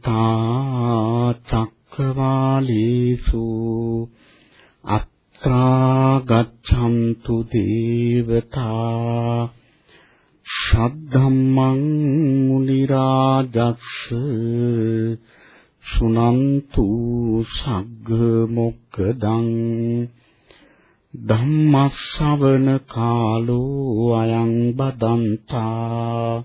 සමන්තා චක්කවාලේසු අත්‍රා ගච්ඡන්තු දේවතා සද්ධම්මං මුනි රාජස්ස සුනන්තු සග්ග මොක්කදං ධම්මස්සවන කාලෝ අයං බදන්තා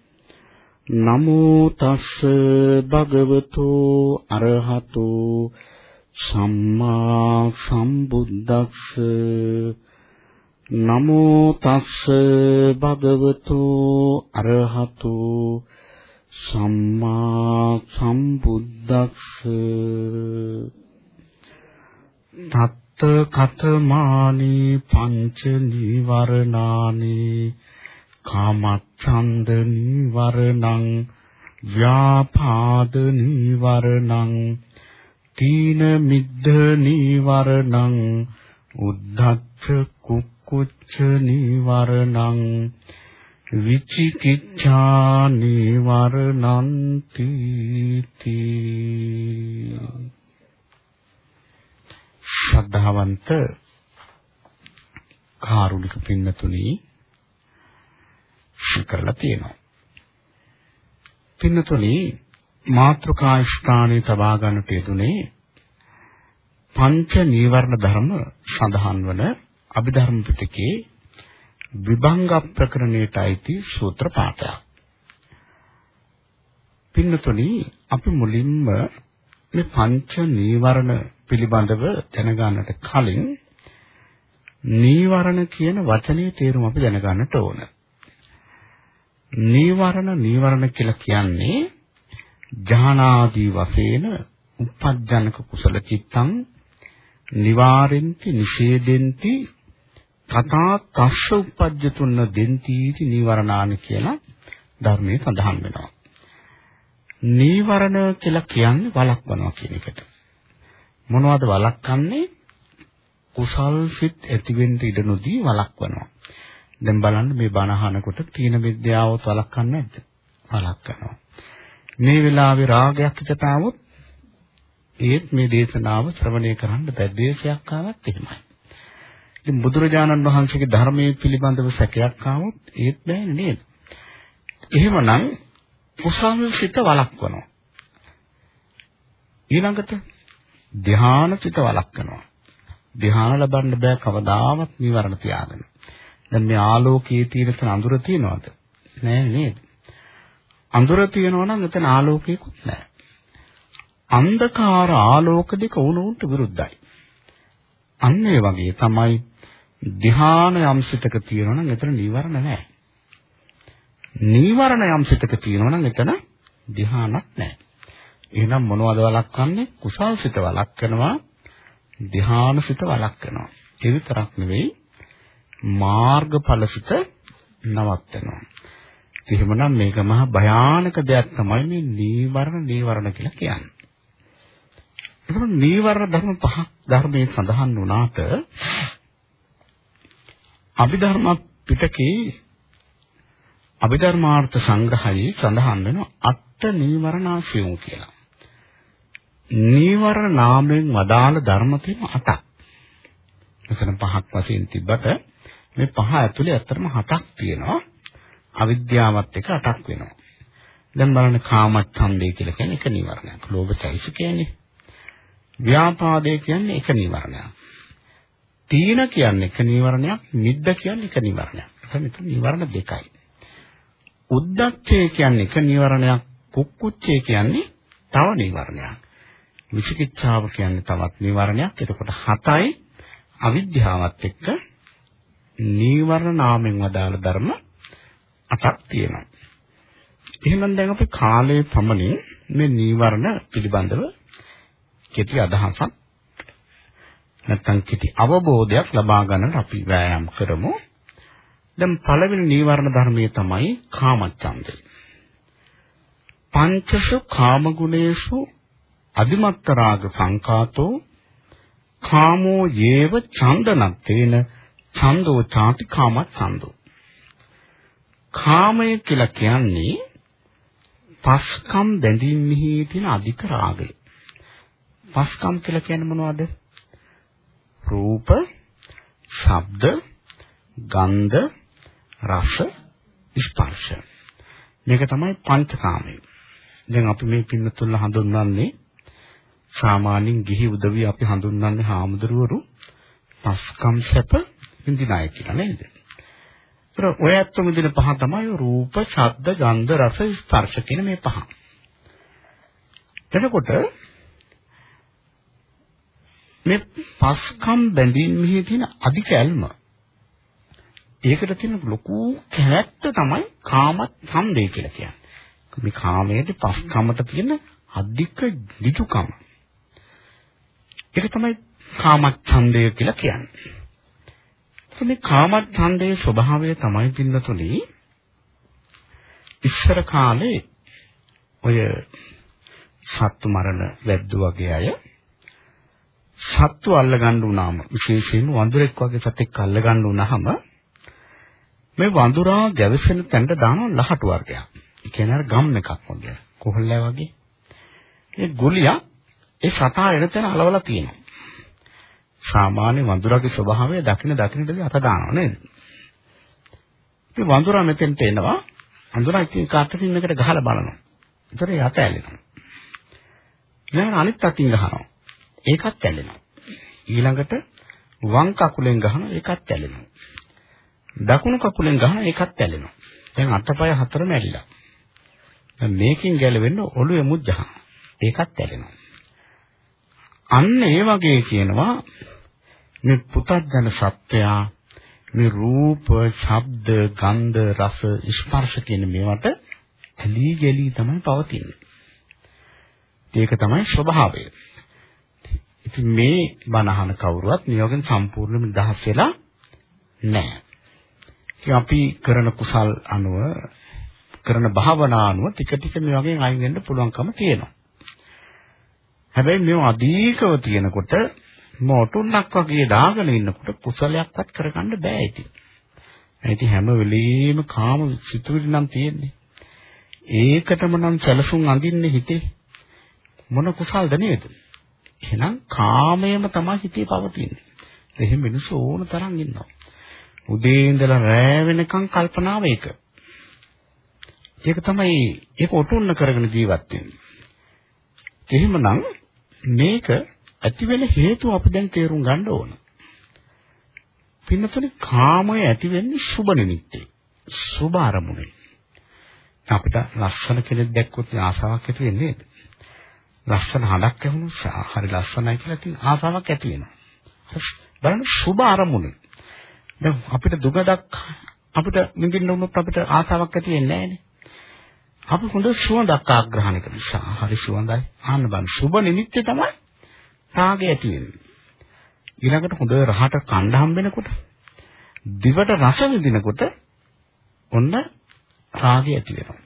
නමෝ තස්ස භගවතු අරහතු සම්මා සම්බුද්දස්ස. නමෝ තස්ස භගවතු අරහතු සම්මා සම්බුද්දස්ස. තත් කතමානි පංච නීවරණානි කාමච්ඡන්ද නීවරණං ව්‍යාපාද නීවරණං තීන මිද්ධ නීවරණං උද්ධච්ච කුක්කුච්ච නීවරණං විචිකිච්ඡා නීවරණන්ති ශ්‍රද්ධාවන්ත කාරුණික පින්නතුනි කරලා තියෙනවා. පින්නතුනි මාත්‍රකා ස්ථානයේ තබා ගන්නට යෙදුනේ පංච නීවරණ ධර්ම සඳහන් වන අභිධර්ම පිටකේ විභංග ප්‍රකරණයට අයිති සූත්‍ර පාඨයක්. පින්නතුනි අපි මුලින්ම මේ පංච නීවරණ පිළිබඳව දැනගන්නට කලින් නීවරණ කියන වචනේ තේරුම අපි දැනගන්නට ඕන. නීවරණ නීවරණ කියලා කියන්නේ ඥානාදී වශයෙන් උපජ්ජනක කුසල චිත්තං නිවාරෙන්ති නිෂේදෙන්ති තථා තස්ස උපජ්ජතුන්න දෙන්තිති නීවරණානි කියලා ධර්මයේ සඳහන් වෙනවා. නීවරණ කියලා කියන්නේ වළක්වනවා කියන එකට. මොනවද වළක්වන්නේ? කුසල් සිත් ඇතිවෙන්න ඉඩ නොදී වළක්වනවා. දැන් බලන්න මේ බණ අහනකොට තීන විද්‍යාවත් වළක්වන්නේ නැද්ද? වළක්වනවා. මේ වෙලාවේ රාගයක් හිතට આવොත් ඒත් මේ දේශනාව ශ්‍රවණය කරන්න බැද්දේශයක් ආවත් එහෙමයි. ඉතින් බුදුරජාණන් වහන්සේගේ ධර්මයේ පිළිබඳව සැකයක් ආවොත් ඒත් බෑනේ නේද? එහෙමනම් කුසල් සිත වළක්වනවා. ඊළඟට ධ්‍යාන සිත වළක්වනවා. ධ්‍යාන ලබන්න බෑ කවදාවත් නිවරණ තියාගෙන. දැන් මේ ආලෝකයේ තියෙන තන අඳුර තියනවද? නෑ නේද? අඳුර තියනවා නම් එතන ආලෝකයකුත් නෑ. අන්ධකාර ආලෝක දෙක උණුන්ට විරුද්ධයි. අන්න ඒ වගේ තමයි ධ්‍යාන යම් සිතක තියෙනවා නම් එතන නීවරණ නැහැ. නීවරණ යම් සිතක තියෙනවා නම් එතන ධ්‍යානක් නැහැ. එහෙනම් මොනවද වළක්වන්නේ? කුසල් සිත වළක්වනවා, ධ්‍යාන සිත වළක්වනවා. ඒ විතරක් නෙවෙයි මාර්ගඵල සිත නවත්තනවා. එහෙමනම් මේක මහා භයානක දෙයක් තමයි මේ නීවරණ නීවරණ කියලා කියන්නේ. ඒක නීවරණ ධර්ම පහක් ධර්මයේ සඳහන් වුණාට අභිධර්ම පිටකේ අභිධර්මාර්ථ සංග්‍රහයේ සඳහන් වෙන අට නීවරණාසියෝ කියලා. නීවරණ නාමයෙන් වදාළ ධර්ම තියෙන අටක්. මෙතන පහක් වශයෙන් තිබ්බට මේ පහ ඇතුලේ ඇත්තටම හතක් තියෙනවා. අවිද්‍යාවත් එක අටක් වෙනවා. දැන් බලන්න කාමච්ඡන්දය කියලා කියන්නේ එක නීවරණයක්. ලෝභචෛස කියන්නේ. ව්‍යාපාදේ කියන්නේ එක නීවරණයක්. තීන කියන්නේ එක නීවරණයක්, මිද්ද කියන්නේ එක නීවරණයක්. මෙතන නීවරණ දෙකයි. උද්දච්චය කියන්නේ එක නීවරණයක්, කුක්කුච්චය කියන්නේ තව නීවරණයක්. විචිකිච්ඡාව කියන්නේ තවත් නීවරණයක්. එතකොට හතයි අවිද්‍යාවත් එක්ක නීවරණ නාමෙන් වදාළ ධර්ම අටක් තියෙනවා. එහෙනම් දැන් අපි කාලයේ පමණින් මේ නීවරණ පිළිබඳව කෙටි අදහසක් නැත්නම් කෙටි අවබෝධයක් ලබා ගන්නට අපි වෑයම් කරමු. දැන් පළවෙනි නීවරණ ධර්මයේ තමයි කාමච්ඡන්දය. පංචසු කාමගුණේසු අදිමත්ත රාග සංකාතෝ කාමෝ යේව චන්දනත්තේන සන්දෝ ചാති කාමත් සන්දෝ. කාමය කියලා කියන්නේ පස්කම් බැඳීමෙහි තියෙන අධික රාගය. පස්කම් කියලා කියන්නේ මොනවද? රූප, ශබ්ද, ගන්ධ, රස, ස්පර්ශ. මේක තමයි පංචකාමය. දැන් අපි මේ පින්නතුල්ල හඳුන්වන්නේ සාමාන්‍යයෙන් ගිහි උදවිය අපි හඳුන්වන්නේ හාමුදුරුවරු පස්කම් සැප විඳිනාය කියලා නේද? ඒතර ඔය ඇත්තම විඳින පහ තමයි රූප, ශබ්ද, ගන්ධ, රස, ස්පර්ශ කියන මේ පහ. එතකොට මේ පස්කම් බැඳීමෙහි තියෙන අධික ඇල්ම ඒකට තියෙන ලොකු කැමැත්ත තමයි කාම ඡන්දය කියලා කියන්නේ. මේ කාමයේ පස්කමට තියෙන අධික දිජුකම. ඒක තමයි කාමච්ඡන්දය කියලා කියන්නේ. මේ කාමච්ඡන්දයේ ස්වභාවය තමයි පින්නතුලි ඉස්සර කාලේ ඔය සත්තු මරණ වැද්දු වගේ අය සත්තු අල්ලගන්න වුණාම විශේෂයෙන්ම වඳුරෙක් වගේ සතෙක් අල්ලගන්න වුණාම මේ වඳුරා ගැවසෙන තැනට දාන ලහටු වර්ගයක්. ඒ කියන්නේ අර ගම් එකක් වගේ. කොහොල්ලා වගේ. ඒ ගුලියා ඒ සතා එන තැන අලවලා තියෙනවා. සාමාන්‍ය වඳුරාගේ ස්වභාවය දකින්න දකින්නදී අත දානවා නේද? ඉතින් වඳුරා මෙතෙන්ට එනවා. වඳුරා ඉතින් කාටකින් එකට ගහලා බලනවා. ඒතර යත ඇලෙනවා. ඊළඟ අනිත් අතින් ගහනවා. ඒකත් ඇලෙනවා. ඊළඟට වම් කකුලෙන් ගහනවා ඒකත් ඇලෙනවා. දකුණු කකුලෙන් ගහනවා ඒකත් ඇලෙනවා. දැන් අතපය හතරම ඇලිලා. දැන් මේකෙන් ගැලවෙන්න ඔළුවේ මුජ්ජහන. ඒකත් ඇලෙනවා. අන්න ඒ වගේ කියනවා මේ පුතත්ජන සත්‍යයා මේ රූප, ශබ්ද, ගන්ධ, රස, ස්පර්ශ කියන මේවට ඇලී ගැලී තමයි පවතින්නේ. ඒක තමයි ස්වභාවය. ඉතින් මේ බණහන කවුරුවත් නියෝගෙන් සම්පූර්ණයෙන්ම දහස් වෙලා නැහැ. ඉතින් අපි කරන කුසල් අනුව කරන භාවනා අනුව ටික ටික මේ වගේ අයින් වෙන්න පුළුවන්කම තියෙනවා. හැබැයි මේ අධිකව තියෙනකොට මොටුන්නක් වගේ දාගෙන ඉන්නකොට කුසලයක්වත් කරගන්න බෑ ඉතින්. ඉතින් හැම වෙලෙම කාම සිතුවිලි නම් තියෙන්නේ. ඒකටම නම් සැලසුම් අඳින්නේ හිතේ. මොන කුසල්ද නේද? එහෙනම් කාමයම තමයි හිතේ පවතින්නේ. එහෙම මිනිස්සු ඕන තරම් ඉන්නවා. උදේ ඉඳලා රෑ වෙනකන් කල්පනාව ඒක. ඒක තමයි ඒක ඔටුන්න කරගෙන ජීවත් වෙන්නේ. එහෙමනම් මේක ඇති වෙන හේතුව අපි දැන් තේරුම් ගන්න ඕන. පින්නතුනේ කාමය ඇති වෙන්නේ සුබ නිමිත්තේ. සුබ අරමුණේ. අපිට ලස්සන කෙනෙක් දැක්කොත් ආසාවක් ඇති වෙන්නේ නේද? ලස්සන හඬක් ඇහුනොත් හරි ලස්සනයි කියලා තියෙන ආසාවක් ඇති වෙනවා. බලන්න සුබ අරමුණේ. දැන් අපිට දුගදක් අපිට නිදින්න වුණොත් අපිට ආසාවක් ඇති වෙන්නේ නැහැ නේ. අපි හොඳ සුවඳක් ආග්‍රහණය කරනවා. හරි සුවඳයි. ආන්න බලන්න. සුබ නිමිත්තේ තමයි රාගය ඇති වෙන්නේ. ඊළඟට හොඳ රහට කණ්ඩ හම්බෙනකොට දිවට රස විඳිනකොට ඔන්න රාගය ඇති වෙනවා.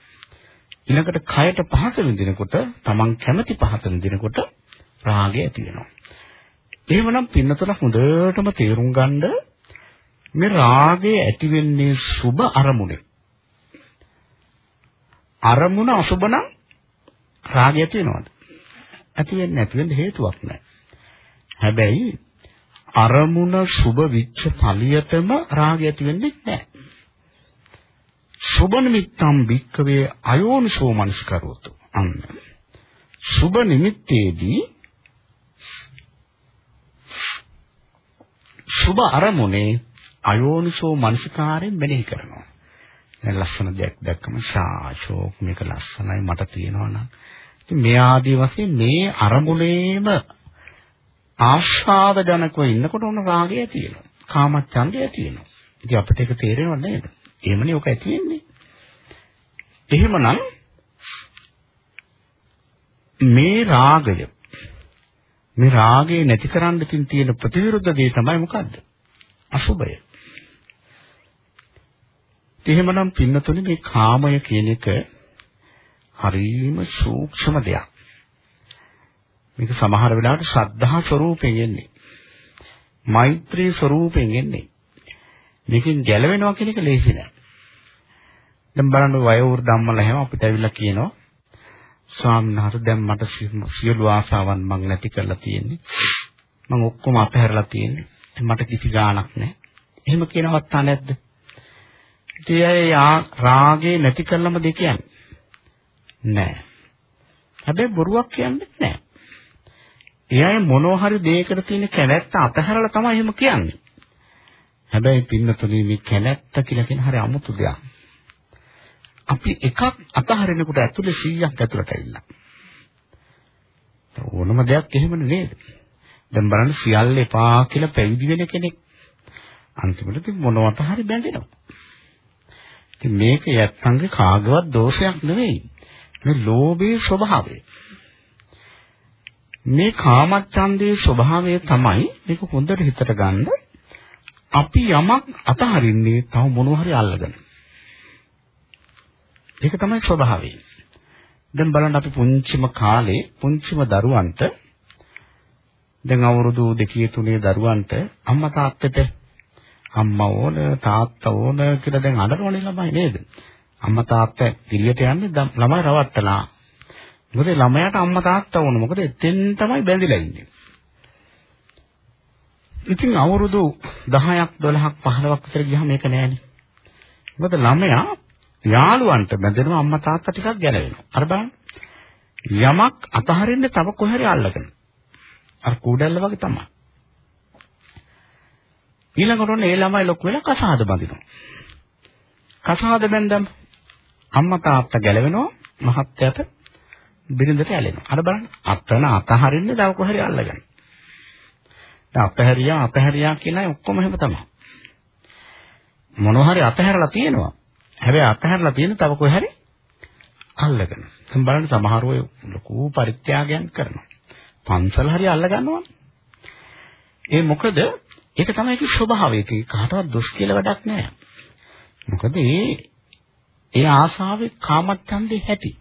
ඊළඟට කයට පහස විඳිනකොට Taman කැමති පහස විඳිනකොට රාගය ඇති වෙනවා. එහෙමනම් පින්නතර හොඳටම තේරුම් ගන්න මේ රාගය ඇති වෙන්නේ සුබ අරමුණේ. අරමුණ අසුබ නම් රාගය ඇති වෙනවද? ඇති වෙන්නේ නැති වෙන්න හේතුවක් නැහැ. හැබැයි අරමුණ සුබ විච්ඡ ඵලියතම රාගය ඇති වෙන්නේ නැහැ. සුබ නිමිත්තම් වික්කවේ අයෝනිසෝ මනස්කරවතු අන්න. සුබ නිමිත්තේදී සුබ අරමුණේ අයෝනිසෝ මනසිකාරයෙන් මෙනෙහි කරනවා. දැන් ලස්සන දෙයක් දැක්කම ශාචෝක් මේක ලස්සනයි මට තියෙනවා නම් ඉතින් මේ ආදී වශයෙන් මේ අරමුණේම ආස්වාද ජනකව ඉන්නකොට උන රාගය ඇති වෙනවා. කාමච්ඡන්දය ඇති වෙනවා. ඉතින් අපිට ඒක තේරෙනව නේද? එහෙමනේ ඔක ඇති වෙන්නේ. එහෙමනම් මේ රාගය මේ රාගේ නැති කරන්න තියෙන ප්‍රතිවිරුද්ධ දේ තමයි මොකද්ද? අසුබය. එහෙමනම් පින්නතුනේ මේ කාමය කියන එක හරිම සූක්ෂම දෙයක්. මේක සමහර වෙලාවට ශ්‍රද්ධා ස්වરૂපයෙන් එන්නේ. මෛත්‍රී ස්වરૂපයෙන් එන්නේ. මේකෙන් ගැලවෙනවා කියන එක ලේසි නෑ. දැන් බලන්න වයෝවෘ ධම්මල හැම අපිට ඇවිල්ලා කියනවා ස්වාමීන් වහන්සේ දැන් මට සියලු ආසාවන් මං නැති කරලා තියෙන්නේ. මං ඔක්කොම අතහැරලා තියෙන්නේ. මට කිසි ගාණක් නැහැ. එහෙම කියනවත් නැද්ද? ඉතින් රාගේ නැති කළම දෙ කියන්නේ. නෑ. හැබැයි බොරුවක් කියන්නේ නෑ. එයයි මොනවා හරි දෙයකට තියෙන කැමැත්ත අතහැරලා තමයි එහෙම කියන්නේ. හැබැයි පින්නතුනේ මේ කැමැත්ත කියලා කියන හරි අමුතු දෙයක්. අපි එකක් අතහරිනකොට ඇතුලේ 100ක් ඇතුලට ඇවිල්ලා. ඕනම දෙයක් එහෙමනේ නේද? දැන් බලන්න සියල්ල එපා කියලා පැවිදි වෙන කෙනෙක් අන්තිමට ඉතින් මොනවට හරි බැඳෙනවා. ඉතින් මේක යත්තන්ගේ කාගවත් දෝෂයක් නෙවෙයි. මේ ලෝභයේ ස්වභාවය. මේ කාමච්ඡන්දේ ස්වභාවය තමයි මේක හොඳට හිතට ගන්න. අපි යමක් අතහරින්නේ තව මොනවා හරි අල්ලගෙන. ඒක තමයි ස්වභාවය. දැන් බලන්න අපි පුංචිම කාලේ පුංචිම දරුවන්ට දැන් අවුරුදු 2 3 දරුවන්ට අම්මා තාත්තට අම්මා ඕන තාත්තා ඕන කියලා දැන් අඬනවනේ ළමයි නේද? අම්මා තාත්තා පිළියට යන්නේ ළමයි රවට්ටලා. මොකද ළමයාට අම්මා තාත්තා ඕන. මොකද එතෙන් තමයි බැඳිලා ඉන්නේ. ඉතින් අවුරුදු 10ක් 12ක් 15ක් විතර ගියාම මේක නෑනේ. මොකද ළමයා යාළුවන්ට බැඳෙනවා අම්මා තාත්තා ටිකක් ගැලවෙනවා. අර බලන්න. යමක් අතහරින්න තව කොහරි අල්ලගෙන. අර කූඩැල්ල වගේ තමයි. ඊළඟට ඔන්න ඒ ළමයි ලොකු වෙලා කසාද බඳිනවා. කසාද බැඳන් අම්මා තාත්තා ගැලවෙනවා මහත්යට බිරිඳට ඇලෙනවා. අර බලන්න අතන අතහරින්න තව කොහරි අල්ලගන්න. දැන් අතහැරියා අතහැරියා කියලා ඔක්කොම එහෙම තමයි. මොනවා හරි අතහැරලා තියෙනවා. හැබැයි අතහැරලා තියෙන තව කොහේ හරි අල්ලගෙන. දැන් බලන්න සමහර අය ලොකු පරිත්‍යාගයන් කරනවා. පන්සල් හරි අල්ල ගන්නවා. ඒ මොකද ඒක තමයි ඒකේ ස්වභාවය. ඒක කාටවත් දොස් කියලා වැඩක් නෑ. මොකද ඒ ඒ ආසාවේ කාමච්ඡන්දේ හැටි.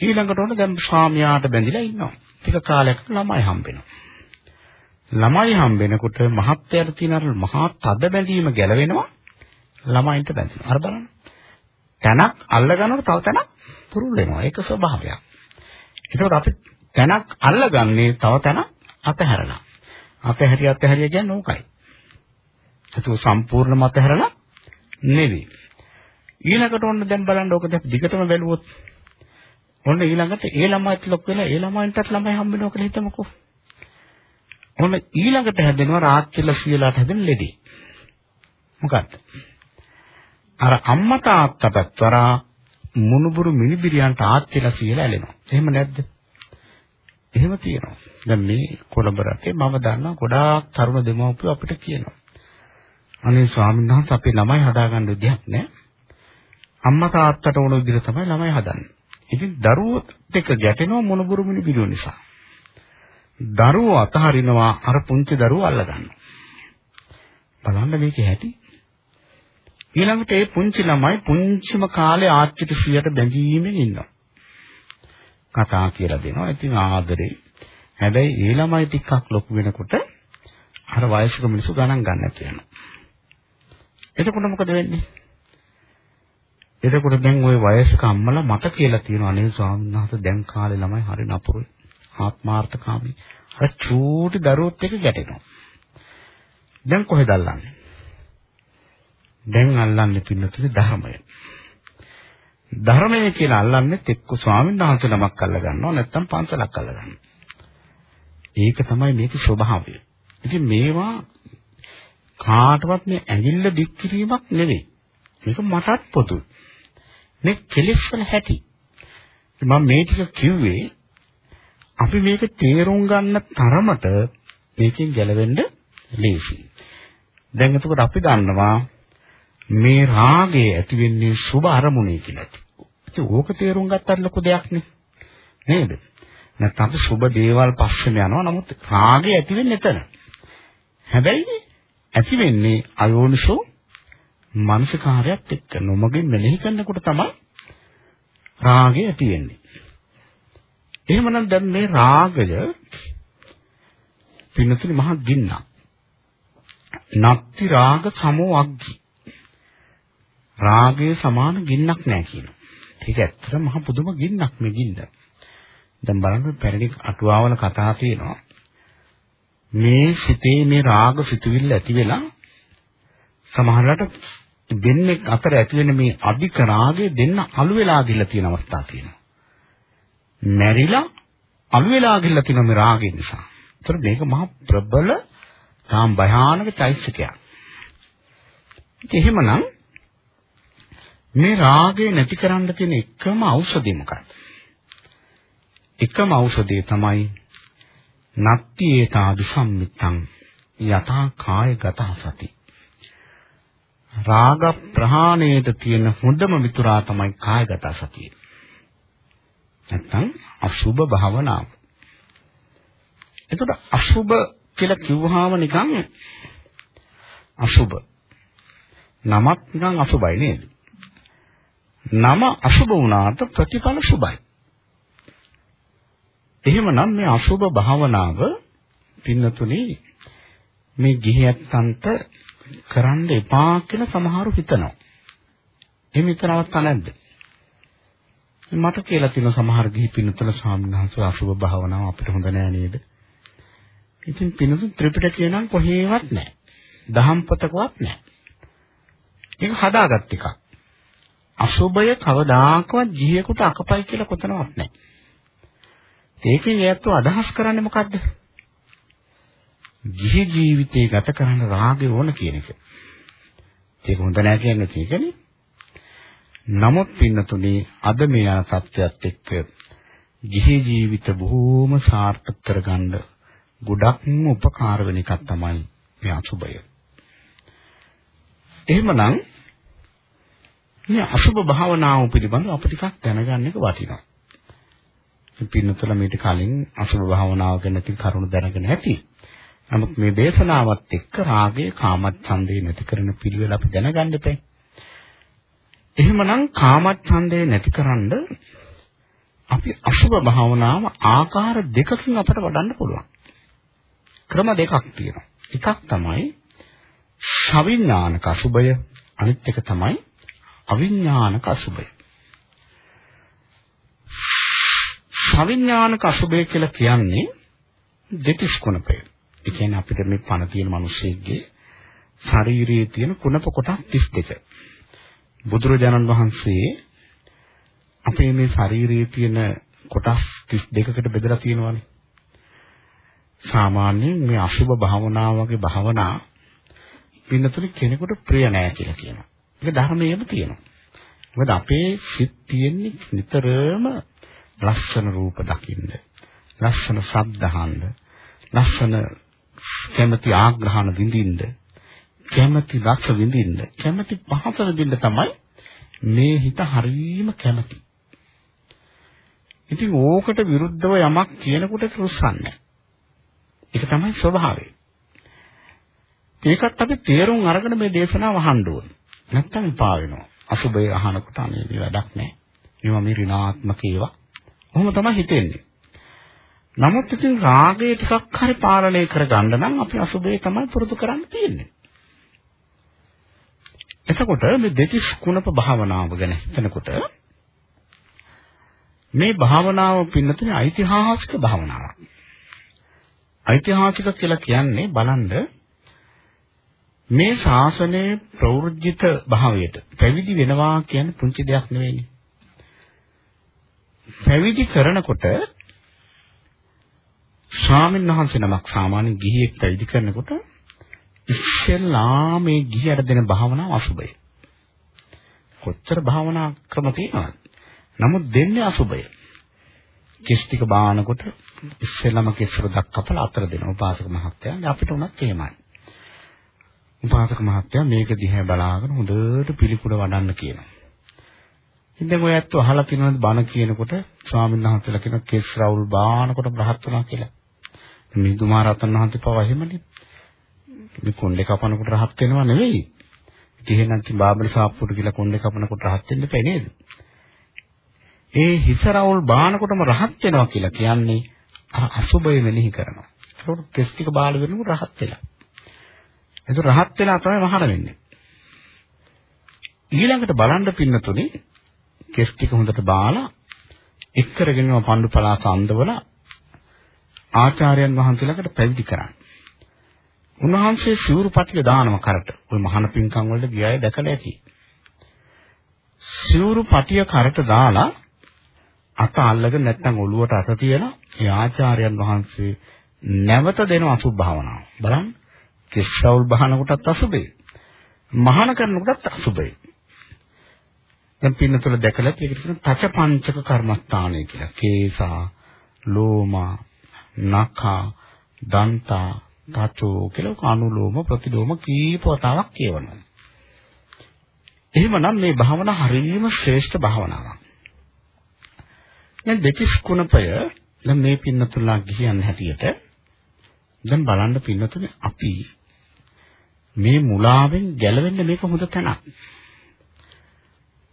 ඊළඟට උන දැන් ස්වාමියාට බැඳිලා ඉන්නවා. ටික කාලයකට ළමයි හම්බෙනවා. ළමයි හම්බෙනකොට මහත්යට තියෙන අර මහා තද බැඳීම ගැලවෙනවා. ළමයින්ට බැඳෙනවා. අර බලන්න. තැනක් අල්ල ගන්නකොට තව තැනක් පුරුල් වෙනවා. ඒක ස්වභාවයක්. ඒකත් අපි තැනක් අල්ලගන්නේ තව තැනක් අතහැරලා. අතහැරිය අතහැරිය කියන්නේ ඕකයි. ඒක සම්පූර්ණම අතහැරලා නෙවෙයි. ඊළඟට ඔන්න දැන් බලන්න ඕක දැන් දිගටම බැලුවොත් ඔන්න ඊළඟට ඒ ළමයිත් ලොක් වෙලා ඒ ළමයින්ටත් ළමයි හම්බ වෙනවා කියලා හිතමුකෝ. ඔන්න ඊළඟට හැදෙනවා රාත්‍රිල සියලාට හැදෙන ලෙඩේ. මොකක්ද? අර අම්මා තාත්තටත් වරා මුණුබුරු මිනිබිරියන්ට ආච්චිලා කියලා ඇලෙනවා. එහෙම නැද්ද? එහෙම තියෙනවා. දැන් මේ කොළඹ රටේ මම දන්නා ගොඩාක් තරුණ දෙමව්පියෝ අපිට කියනවා. අනේ ස්වාමීන් වහන්සේ අපේ ළමයි හදාගන්න විදිහක් නැහැ. අම්මා තාත්තට ඕන විදිහට තමයි ළමයි හදන්නේ. ඉතින් දරුවෝ දෙක ගැටෙනවා මොනබුරු මිනිබිරියෝ නිසා. දරුවෝ අතහරිනවා අර පුංචි දරුවෝ අල්ලගන්නවා. බලන්න මේකේ ඇති. ඊළඟට ඒ පුංචි ළමයි පුංචිම කාලේ ආච්චිට සියට බැඳීමෙන් ඉන්නවා. කතා කියලා දෙනවා. ඉතින් ආදරේ. හැබැයි ඒ ළමයි ටිකක් ලොකු වෙනකොට අර වයස්ක මිනිස්සු ගණන් ගන්න නැති වෙනවා. එතකොට මොකද වෙන්නේ? එතකොට දැන් ওই වයස්ක අම්මලා මට කියලා තියෙනවා අනේ ස්වාමීන් වහන්සේ දැන් කාලේ ළමයි හරි නපුරුයි. ආත්මාර්ථකාමී. අර චූටි දරුවොත් එක්ක ගැටෙනවා. දැන් කොහෙද අල්ලන්නේ? දැන් අල්ලන්නේ පින්නතුනේ ධර්මය. ධර්මය කියලා අල්ලන්නේ එක්ක ස්වාමීන් වහන්සේ නමක් අල්ල ගන්නවා නැත්නම් පන්සලක් අල්ල ගන්නවා. ඒක තමයි මේකේ ස්වභාවය. ඉතින් මේවා කාටවත් මේ ඇඟිල්ල දික් කිරීමක් නෙවෙයි. මේක මටත් පොදුයි. මේ කෙලෙස් වල හැටි. මම මේ ටික කිව්වේ අපි මේක තේරුම් ගන්න තරමට මේකෙන් ගැලවෙන්න ලේසියි. දැන් එතකොට අපි දන්නවා මේ රාගය ඇති වෙන්නේ සුභ අරමුණේ කියලා. ඉතින් ඕක තේරුම් ගත්තත් ලොකු දෙයක් නේ. නේද? නැත්නම් අපි සුබ දේවල් පස්සෙම යනවා. නමුත් රාගය ඇති වෙන්නේ එතන. හැබැයි ඇති වෙන්නේ අයෝනිසෝ මානසිකාරයත් එක්ක නොමගින් මෙනෙහි කරනකොට තමයි රාගය ඇති වෙන්නේ. එහෙමනම් දැන් මේ රාගය පින්නතුනි මහ ගින්නක්. නත්ති රාග සමෝ අග්ගි. රාගයේ සමාන ගින්නක් නැහැ කියනවා. ඒක ඇත්තට මහ පුදුම ගින්නක් මේ ගින්න. දැන් බලන්න පැරණි අටුවාවල කතා තියෙනවා. මේ සිතේ මේ රාග සිතුවිල්ල ඇති වෙලා සමහරවිට දෙන්නේ අතර ඇති වෙන මේ අධික රාගය දෙන්න අලු වෙලා ගිල්ල තියෙන අවස්ථා තියෙනවා. මැරිලා අලු වෙලා ගිල්ල තියෙන මේ රාගය නිසා. ඒතර මේක මහ ප්‍රබල තාම භයානක චෛත්‍යකයක්. එහෙමනම් මේ රාගය නැති කරන්න තියෙන එකම ඖෂධය මොකක්ද? එකම ඖෂධය තමයි නත්ති ඒතාදු සම්මිත්තං යථා කායගත සති. රාග ප්‍රහාණයට තියෙන හොඳම මිතුරා තමයි කායගත සතිය. නැත්තම් අසුබ භාවනාව. එතකොට අසුබ කියලා කිව්වහම නිකන් අසුබ. නමක් නිකන් අසුබයි නේද? නම අසුබ වුණාට ප්‍රතිඵල සුබයි. එහෙමනම් මේ අසුබ භාවනාව පින්නතුනි මේ ගිහියන්ට කරන්න එපා කියලා සමහරු හිතනවා. එහෙම හිතනවත් නැද්ද? මට කියලා තියෙන සමහර ගිහි පින්නතුල ස්වාමීන් වහන්සේ අසුබ භාවනාව අපිට හොඳ නෑ නේද? ඉතින් පින්නතුන් ත්‍රිපිටකේ නම් කොහේවත් නෑ. දහම් පොතකවත් නෑ. ඒක හදාගත් එකක්. අසුබය කවදාකවත් ගිහියෙකුට අකපයි කියලා කොතනවත් නෑ. ඒකෙන් ඒත්තු අදහස් කරන්නේ මොකද්ද? ගිහි ජීවිතේ ගත කරන්න රාගය ඕන කියන එක. ඒක හොඳ නෑ කියන්නේ ඒකනේ. නමුත් පින්නතුනේ අද මේ යන සත්‍යයත් එක්ක ගිහි ජීවිත බොහෝම සාර්ථක කරගන්න ගොඩක්ම උපකාර වෙන එකක් තමයි මේ අසුබය. එහෙමනම් මේ අසුබ භාවනාව පිළිබඳව අපිට ටිකක් දැනගන්න එක වටිනවා. පින්නතල මේට කලින් අසුබ භාවනාව ගැන ටික කරුණු දැනගෙන ඇති. නමුත් මේ දේශනාවත් එක්ක රාගය කාමච්ඡන්දේ නැති කරන පිළිවෙල අපි දැනගන්න එපේ. එහෙමනම් කාමච්ඡන්දේ නැතිකරන්න අපි අසුබ භාවනාව ආකාර දෙකකින් අපට වඩන්න පුළුවන්. ක්‍රම දෙකක් තියෙනවා. එකක් තමයි ශවිඥානික අසුබය අනිත් එක තමයි අවිඥානික අසුබය. ශවිඥානික අසුබය කියලා කියන්නේ දෙතිස් කුණපය. ඒ කියන්නේ අපිට මේ පණ තියෙන මිනිස්සෙක්ගේ ශරීරයේ තියෙන කුණප කොටස් 32. බුදුරජාණන් වහන්සේ අපේ මේ ශරීරයේ තියෙන කොටස් 32කට බෙදලා තියෙනවානේ. සාමාන්‍යයෙන් මේ අසුබ භාවනාව වගේ භාවනා පින්නතුනි කෙනෙකුට ප්‍රිය නෑ කියලා කියනවා. ඒක ධර්මයේම තියෙනවා. මොකද අපේ සිත් තියෙන්නේ නිතරම ලස්සන රූප දකින්න, ලස්සන ශබ්ද අහන්න, ලස්සන කැමැති ආග්‍රහණ විඳින්න, කැමැති රස විඳින්න, කැමැති පහස විඳින්න තමයි මේ හිත හරීම කැමැති. ඉතින් ඕකට විරුද්ධව යමක් කියනකොට රුස්සන්නේ. ඒක තමයි ස්වභාවය. ඒකත් අපි තේරුම් අරගෙන මේ දේශනාව අහන්න ඕනේ. නැත්තම් එපා වෙනවා. අසුබය අහනකොට අනේ මේ වැඩක් නැහැ. මේවා මේ ඍණාත්මක ඒවා. කොහොම තමයි හිතෙන්නේ. නමුත් ඉතින් රාගය ටිකක් හරි පාලනය කරගන්න නම් අපි අසුබේ තමයි පුරුදු කරන්න තියෙන්නේ. එතකොට මේ දෙතිස් කුණප භාවනාව ගැන හිතනකොට මේ භාවනාව පින්නතුනේ ඓතිහාසික භාවනාවක්. ඓතිහාසික කියලා කියන්නේ බලන්න මේ ශාසනයේ ප්‍රවෘජිත භාවයට පැවිදි වෙනවා කියන්නේ පුංචි දෙයක් නෙවෙයි. පැවිදි කරනකොට ස්වාමීන් වහන්සේ නමක් සාමාන්‍ය ගිහියෙක් පැවිදි කරනකොට ඉස්සෙල්ලා මේ ගිහියට දෙන භාවනාව අසුබය. කොච්චර භාවනා ක්‍රම තියෙනවද? නමුත් දෙන්නේ අසුබය. කිස් ටික බානකොට ඉස්සෙල්ලාම කිස් රොඩක් කපලා අතර දෙනවා උපාසක මහත්තයා. අපිට උනත් එහෙමයි. උපාසක මහත්තයා මේක දිහා බලාගෙන හොඳට පිළිකුල වඩන්න කියනවා. ඉතින් ඔය ඇත්ත අහලා තියෙනවද බණ කියනකොට ස්වාමීන් වහන්සේලා කියන කෙස් රවුල් බානකොට බ්‍රහත් වුණා කියලා. මිහිඳු මහ රහතන් වහන්සේ පවා එහෙමනේ. මේ කොණ්ඩේ කපනකොට රහත් වෙනව නෙවෙයි. ඉතින් එහෙනම් ඉතින් බාබල් සාප්පුවට කියලා කොණ්ඩේ කපනකොට රහත් වෙන්න බෑ නේද? ඒ හිස රවුල් බානකොටම රහත් වෙනවා කියලා කියන්නේ අසුබය මෙනෙහි කරනවා. ඒකට කෙස් ටික බාල වෙනකොට රහත් වෙලා. ඒක රහත් වෙලා තමයි මහාන වෙන්නේ. ඊළඟට බලන්න පින්නතුනේ කෙස් ටික හොඳට බාලා එක් කරගෙන පණ්ඩු පලාස අන්දවල ආචාර්යයන් වහන්සේලාකට පැවිදි කරන්නේ. උන්වහන්සේ සිවුරු පටික දානම කරට. ওই මහාන පින්කම් වලට ගියාය දැකලා ඇති. සිවුරු පටිය කරට දාලා අත අල්ලගෙන නැත්නම් ඔළුවට අත තියලා ඒ ආචාර්යයන් වහන්සේ නැවත දෙන අසුභ භාවනාව. බලන්න. කිස්සවුල් බහන කොටත් අසුභේ. මහාන කරන කොටත් අසුභේ. දැන් පින්නතුල දැකලා ඒකට කියන තච පංචක කර්මස්ථානය කියලා. කේසා, ලෝමා, නඛා, දන්තා, තචෝ කියලා කනුලෝම ප්‍රතිලෝම කීප වතාවක් කියවනවා. එහෙමනම් මේ භාවනා හරියම ශ්‍රේෂ්ඨ භාවනාවක්. දැන් දෙතිස් කුණපය දැන් මේ පින්නතුලා ගියන් හැටියට දැන් බලන්න පින්නතුනේ අපි මේ මුලාවෙන් ගැලවෙන්න මේක හොඳ තැනක්.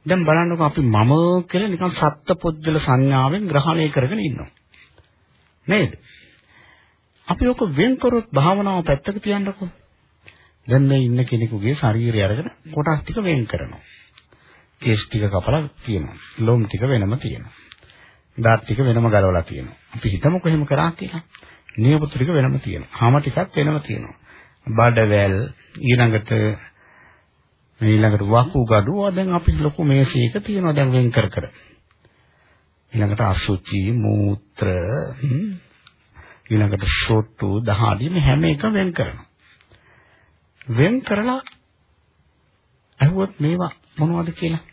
දැන් බලන්නකෝ අපි මම කියලා නිකන් සත්පුද්ගල සංඥාවෙන් ග්‍රහණය කරගෙන ඉන්නවා. නේද? අපි ඔක වෙන් කරොත් භාවනාව පැත්තක තියන්නකෝ. දැන් මේ ඉන්න කෙනෙකුගේ ශරීරය අරගෙන කොටස් ටික වෙන් කරනවා. කේස් ටික කපලා තියෙනවා. ලොම් ටික වෙනම තියෙනවා. දාත් ටික වෙනම ගලවලා තියෙනවා. අපි හිතමුකෝ එහෙම කරා කියලා. නියපොතු ටික වෙනම තියෙනවා. හාම ටිකක් වෙනම තියෙනවා. බඩවැල් ඊළඟට ඊළඟට වකුගඩුව දැන් අපි ලොකු මේසයක තියෙනවා දැන් වෙන් කර කර. ඊළඟට අසුචි මූත්‍ර ඊළඟට ෂොට්ටු දහඩිය මේ හැම එකම වෙන් කරනවා. වෙන් කරලා අහුවත් මේවා මොනවද කියලා.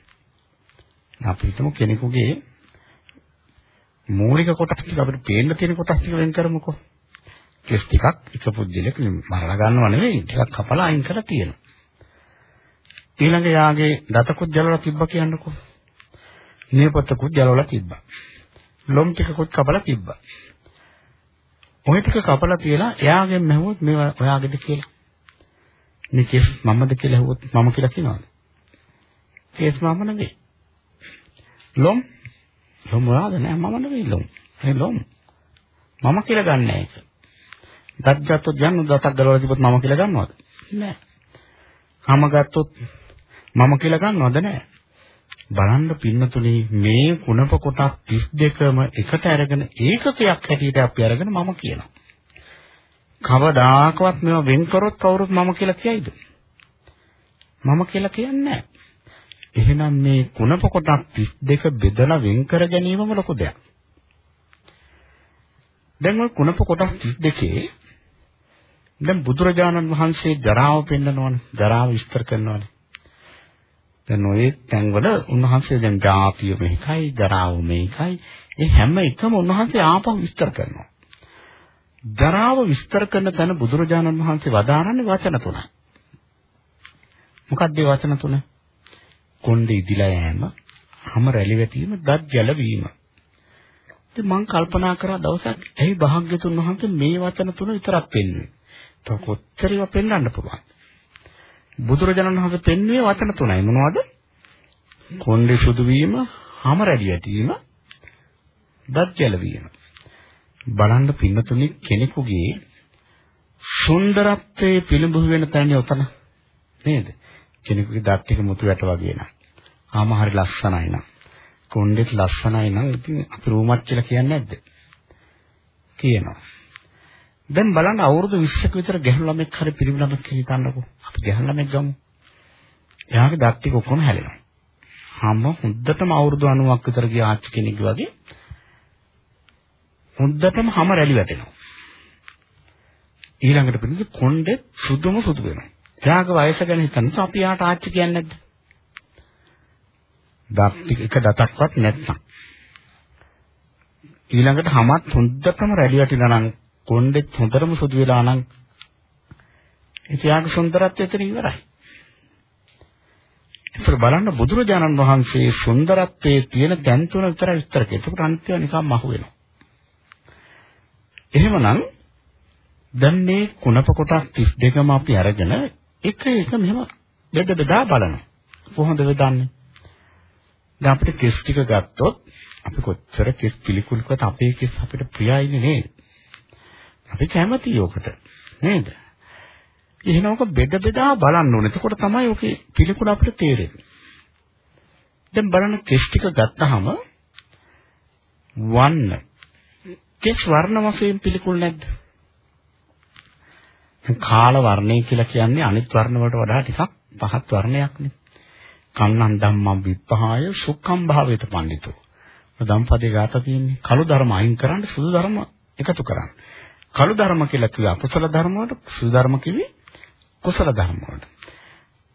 අපි හිතමු කෙනෙකුගේ මූලික කොටස් ටික අපිට පේන්න තියෙන කොටස් ටික වෙන් කරමුකෝ. කෙස් ටිකක් එක පුද්ගලෙක් මරලා ගන්නව නෙවෙයි ටිකක් කපලා අයින් කරලා තියෙනවා. ඊළඟ යාගේ දතකුත් ජලවලා තිබ්බ කියන්නකෝ. නියපොත්තකුත් ජලවලා තිබ්බා. ලොම් ටිකකුත් කපලා තිබ්බා. ඔය ටික කපලා තියලා එයාගෙන් මහුවොත් මේවා ඔයාගේද කියලා. මේ කෙස් මමද කියලා ඇහුවොත් මම කියලා කියනවාද? කෙස් මම නෙවෙයි. ලොම් ලොම් ඔයාද නෑ මම නෙවෙයි ලොම්. ඒ ලොම් මම කියලා ගන්න ඒක. දත් ගත්තොත් යන්න දතක් ගලවලා තිබ්බොත් මම කියලා ගන්නවද? නෑ. කම ගත්තොත් මම කියලා ගන්නවද නෑ. බලන්න පින්නතුනේ මේ කුණප කොටස් 32ම එකට අරගෙන ඒකකයක් හැටියට අපි අරගෙන මම කියනවා. කවදාකවත් මේවා වෙන් කරොත් කවුරුත් මම කියලා කියයිද? මම කියලා කියන්නේ එහෙනම් මේ කුණප කොටස් 32 බෙදලා වෙන් කර ගැනීමම ලොකු දෙයක්. දැන් ওই කුණප කොටස් 32 දැන් බුදුරජාණන් වහන්සේ ජරාව පෙන්නනවනේ ජරාව විස්තර කරනවනේ දැන් ඔය තැන්වල උන්වහන්සේ දැන් ජාතිය මේකයි, ජරාව මේකයි. ඒ හැම එකම උන්වහන්සේ ආපහු විස්තර කරනවා. ජරාව විස්තර කරන තැන බුදුරජාණන් වහන්සේ වදාරන්නේ වචන තුනයි. මොකක්ද ඒ වචන තුන? කොණ්ඩේ ඉදිලා යෑම, හැම රැලි වැටීම, දත් ජල වීම. ඉතින් මම කල්පනා කරා දවසක් ඇයි භාග්‍යතුන් වහන්සේ මේ වචන තුන විතරක් පෙන්වන්නේ? તો කොච්චර ඒවා පෙන්වන්න පුළුවන්? බුදුරජාණන් වහන්සේ පෙන්වුවේ වචන තුනයි මොනවද? කොණ්ඩේ සුදු වීම, හැම රැඩි වැටීම, දත් ජල වීම. බලන්න පින්නතුනි කෙනෙකුගේ සුන්දරත්වයේ පිළිඹු වෙන තැන උතන නේද? කෙනෙකුගේ දත් ටික මුතු වැට වගේ නක්. ආම හරි ලස්සනයි නක්. කොණ්ඩෙත් ලස්සනයි නම් ඉතින් අපි රූමත් කියලා කියන්නේ නැද්ද? කියනවා. දැන් බලන්න අවුරුදු 20ක විතර ගැහණු ළමෙක් හරි පිරිමි ළමෙක් හිතන්නකෝ. අපි ගැහණු ළමෙක් ගමු. එයාගේ දත් ටික ඔක්කොම හැලෙනවා. හැම හුද්දටම අවුරුදු 90ක් විතර ගිය ආච්චි කෙනෙක් වගේ හුද්දටම හැම රැලි වැටෙනවා. ඊළඟට පිළිදි කොණ්ඩේ සුදුම සුදු වෙනවා. එයාගේ වයස ගැන හිතනකොට අපි යාට ආච්චි කියන්නේ නැද්ද? දත් ටික එක දතක්වත් නැත්නම්. ඊළඟට හැමත් හුද්දටම රැලි වැටිලා නම් කොණ්ඩෙත් හොඳටම සුදු වෙලා නම් ඉතියාගේ සුන්දරත්වය එතන ඉවරයි. ඒතර බලන්න බුදුරජාණන් වහන්සේ සුන්දරත්වයේ තියෙන තැන් තුන විතර විස්තර කරේ. ඒකට අනිත්‍යව නිකන් මහ වෙනවා. එහෙමනම් දැන් මේ කුණප කොටස් 32ම අපි අරගෙන එක එක මෙහෙම බෙද බෙදා බලනවා. කොහොමද බෙදන්නේ? දැන් අපිට කෙස් ටික ගත්තොත් අපි කොච්චර කෙස් පිළිකුල් කරත් අපේ කෙස් අපිට ප්‍රියයිනේ නේද? අපි කැමතියි ඔකට නේද? එහෙනම් ඔක බෙද බෙදා බලන්න ඕනේ. එතකොට තමයි ඔකේ පිළිකුල අපිට තේරෙන්නේ. දැන් බලන්න කෙස් ටික ගත්තාම වන්න කෙස් වර්ණ වශයෙන් පිළිකුල් නැද්ද? කාල වර්ණය කියලා කියන්නේ අනිත් වර්ණ වලට වඩා ටිකක් පහත් වර්ණයක් නේ. කන්නන් ධම්මම් විප්පහාය සුඛම් භාවේත පඬිතෝ. ධම්පදේ ගාත තියෙන්නේ කළු ධර්ම අයින් කරන්න සුදු ධර්ම එකතු කරන්න. කළු ධර්ම කියලා කිව්වේ අකුසල ධර්ම වලට සුදු ධර්ම කිව්වේ කුසල ධර්ම වලට.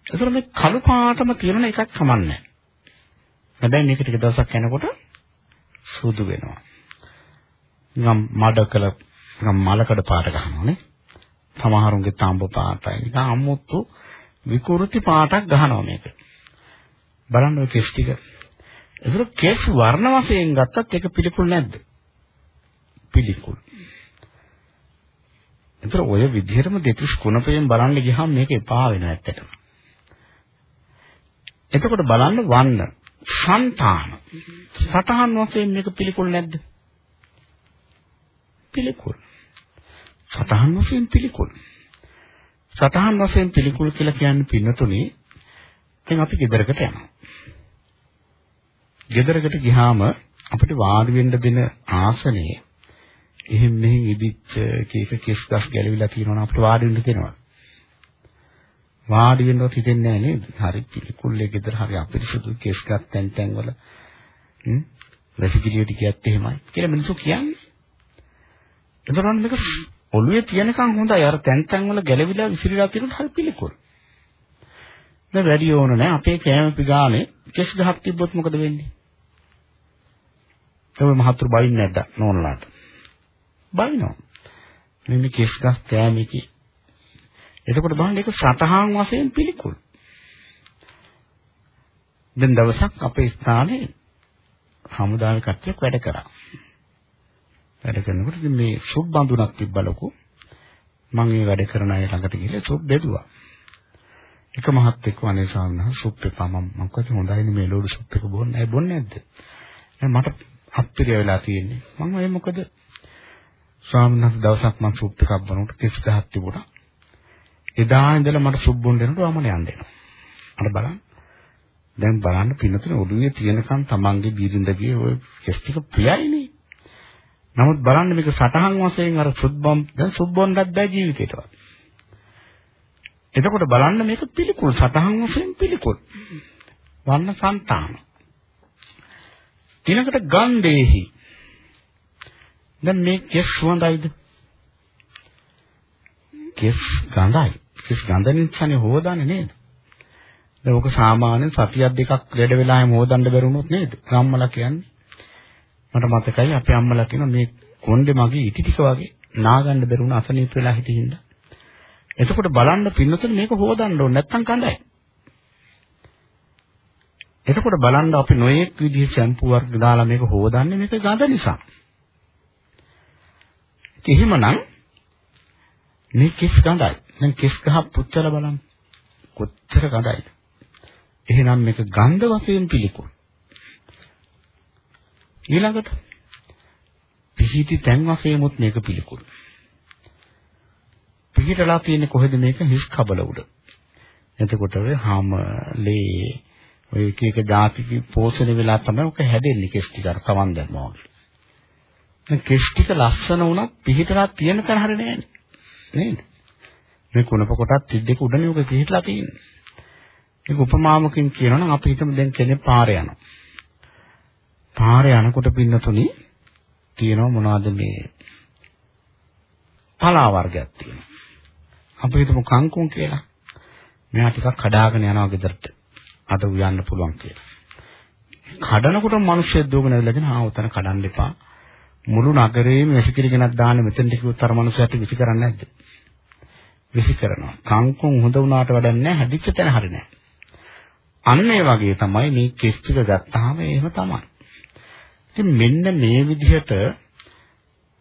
ඒතර මේ කළු පාටම තියෙන එකක් කමන්නේ. හැබැයි මේක ටික දවසක් යනකොට සුදු වෙනවා. නිකම් මඩකල නිකම් මලකඩ පාට ගන්නවානේ. සමහරුන්ගේ තාඹ පාටයි. නිකන් අමුතු විකෘති පාටක් ගහනවා මේක. බලන්න ඔය කෙස් ටික. ඒතර කෙස් වර්ණ වශයෙන් ගත්තත් ඒක පිළිකුල් නැද්ද? පිළිකුල්. ඒතර ඔය විදිහටම දෙතිස් කුණපයෙන් බලන්න ගියාම මේක එපා වෙනවා ඇත්තටම. එතකොට බලන්න වන්න సంతාන සතහන් වශයෙන් මේක පිළිකුල් නැද්ද? පිළිකුල්. සතහන් වශයෙන් පිළිකුල්. සතහන් වශයෙන් පිළිකුල් කියලා කියන්නේ පින්නතුනේ දැන් අපි ගෙදරකට යනවා. ගෙදරකට ගියාම අපිට වාඩි වෙන්න දෙන ආසනයේ එහෙන් මෙහෙන් ඉදිච්ච කීක කිස් ගස් ගැලවිලා තියෙනවා අපිට වාඩි වෙන්න දෙනවා. වාඩි වෙන්නවත් හිතෙන්නේ නැහැ නේද? හරි පිළිකුල්ලේ ගෙදර හරි අපිරිසුදු කෙස් ගස් තැන් තැන් වල හ්ම් රෙසිපිලිය ටිකත් එහෙමයි කියලා මිනිස්සු කියන්නේ. එතකොට මේක ඔළුවේ තියනකන් හොඳයි. අර තැන් තැන් වල ගැලවිලා විසිරීලා තියෙනත් හරි පිළිකුල්. දැන් වැඩි ඕන නැහැ. අපේ කෑම පිගානේ කෙස් ගහක් තිබ්බොත් මොකද වෙන්නේ? ඒ මහතුරු බයින්නේ නැද්ද නෝනලාට? බයිනවා. මේ කෙස් ගස් කෑමේකි. එතකොට බලන්න ඒක සතහන් වශයෙන් පිළිකුල්. දැන් දවසක් අපේ ස්ථානයේ හමුදාවේ කට්ටියක් වැඩ කරා. වැඩ කරනකොට මේ සුබ් බඳුනක් තිබ්බලකෝ. මම මේ වැඩ කරන අය ළඟට ගිහලා සුබ් බෙදුවා. එක මහත් එක්ක අනේ ස්වාමීන් සුප් එපා මම මම කිව්වා හොඳයිනේ මේ ලෝඩු සුප් එක බොන්නේ නැහැ බොන්නේ නැද්ද දැන් මට අප්පිරිය වෙලා තියෙන්නේ මම ඒ මොකද ස්වාමීන් වහන්සේ දවසක් මම සුප් එකක් බනකොට කිස් ගහක් තිබුණා එදා ඉඳලා මට සුප් බොන්න දෙනකොට වමන යන්න එනවා අර බලන්න දැන් බලන්න පින්නතුනේ ඔළුවේ තියෙනකන් තමන්ගේ බීරින්දගේ ඔය කෙස් ටික ප්‍රියයිනේ නමුත් බලන්න මේක සටහන් වශයෙන් අර සුබ්බම් දැන් සුබ්බොන්නත් බෑ ජීවිතේටවත් එතකොට බලන්න මේක පිළිකුල් සතහන් වශයෙන් පිළිකුල්. වන්න సంతාන. ඊළඟට ගන්ධේහි. දැන් මේ කෙස් සුවඳයිද? කෙස් ගඳයි. කෙස් ගඳ නිසානේ හොදන්නේ නේද? දැන් ඔක සාමාන්‍යයෙන් සතියක් දෙකක් වැඩ වෙලා හැම හොදන්න බැරුණොත් නේද? අම්මලා කියන්නේ. මට මතකයි අපේ අම්මලා කියන මේ කොණ්ඩේ මගේ ඉටි ටික වගේ නාගන්න බැරුණ අසනීප වෙලා හිටින්න. එතකොට බලන්න පින්නතුනේ මේක හොදන්න ඕනේ නැත්තම් කඳයි. එතකොට බලන්න අපි නොයේක් විදිහේ ෂැම්පූ වර්ග දාලා මේක හොදන්නේ මේක ගඳ නිසා. එහෙමනම් මේ කිස් ගඳයි. දැන් කිස් ගහ පුච්චලා බලන්න. කොච්චර ගඳයිද? එහෙනම් මේක ගන්ධ වශයෙන් පිළිකුල්. ඊළඟට පිහිටි තැන් වශයෙන්මුත් මේක පිළිකුල්. පිහිටලා තියෙන්නේ කොහෙද මේක හිස් කබල උඩ. එතකොට ඔය හැම ලේ ඔය එක එක જાතික පෝෂණය වෙලා තමයි ඔක හැදෙන්නේ කෙස් ටික අර කවන් දැම්මා වගේ. දැන් කෙස් ටික ලස්සන වුණත් පිහිටලා තියෙන තැන හරිය නෑනේ. නේද? මේ කුණප කොටත් තිද්දක උඩනේ ඔක පිහිටලා තියෙන්නේ. මේක උපමාමකින් කියනවා නම් අපි හිතමු දැන් කෙනෙක් පාරේ යනවා. පාරේ යනකොට පින්නතුනි තියෙනවා මොනවද මේ පලා වර්ගයක් තියෙනවා. අපි හිතමු කංකුම් කියලා. මෙයා ටිකක් කඩාගෙන යනවා ගෙදරට. අද උයන්න පුළුවන් කියලා. කඩනකොට මිනිස්සු දෝගෙන ඇවිල්ලාගෙන ආ උතන කඩන්න එපා. මුළු නගරේම විසිකිරි ගෙනත් දාන්න මෙතෙන්ට කිව්වොත් අර මිනිස්සුන්ට විසි කරන්නේ නැද්ද? විසි කරනවා. කංකුම් හොඳ වුණාට වැඩක් නැහැ. හැදිච්ච තැන හරිය නැහැ. අන්න ඒ වගේ තමයි මේ කෙස් ටික ගත්තාම එහෙම තමයි. ඉතින් මෙන්න මේ විදිහට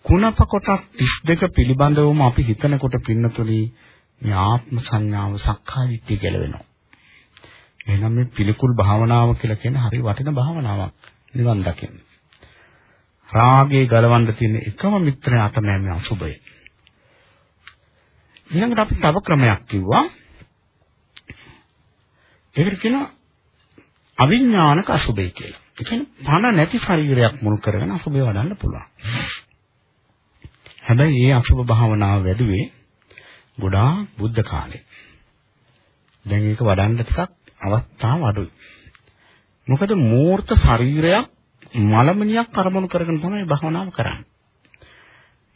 කුණප කොටස් 32 පිළිබඳවම අපි හිතනකොට පින්නතුනි මේ ආත්ම සංඥාව සක්කාය දිට්ඨිය ගැලවෙනවා. එහෙනම් මේ පිළිකුල් භාවනාව කියලා කියන හරි වටින භාවනාවක් නිවන් දකින්න. රාගේ ගලවන්න තියෙන එකම මිත්‍රයා තමයි මේ අසුබය. ඊළඟට අපි තව ක්‍රමයක් කිව්වා. ඒකට කියනවා අවිඥානික අසුබය කියලා. ඒ කියන්නේ පණ නැති ශරීරයක් මුල් කරගෙන අසුබය වඩන්න පුළුවන්. හැබැයි මේ අසුබ භාවනාව වැඩුවේ ගොඩාක් බුද්ධ කාලේ. දැන් ඒක වඩන්න ටිකක් අවස්ථාව අඩුයි. මොකද මූර්ත ශරීරයක් මලමිනියක් අරමුණු කරගෙන තමයි භාවනාව කරන්නේ.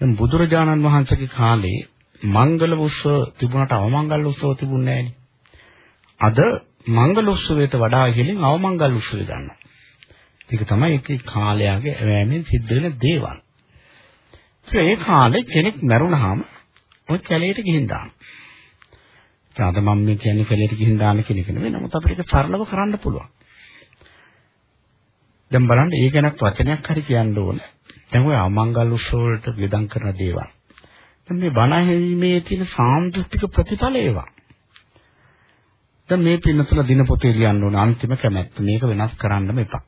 දැන් බුදුරජාණන් වහන්සේගේ කාලේ මංගල උත්සව තිබුණාට අවමංගල උත්සව තිබුණේ අද මංගල උත්සවයට වඩා ඉහළින් අවමංගල උත්සවය ගන්නවා. ඒක තමයි ඒකේ කාලයගේ වැෑමෙන් සිද්ධ වෙන දේවල්. ඒ කාලේ කෙනෙක් මැරුණාම ඔය කැලේට ගිහින් දානවා. අද මම මේ කියන්නේ කැලේට ගිහින් දාන්න කියන එක නෙවෙයි. නමුත් අපිට ඒක සරලව කරන්න පුළුවන්. දැන් බලන්න ඒ ගැනත් වචනයක් හරි කියන්න ඕන. දැන් ඔය අමංගල උත්සව වලට වියදම් කරන දේවල්. දැන් මේ බණ ඇහිීමේ තියෙන සාන්දෘෂ්ටික ප්‍රතිඵල ඒවා. දැන් මේ පින්නතුල දින පොතේ ලියන්න ඕන අන්තිම කැමැත්ත මේක වෙනස් කරන්නම එපා.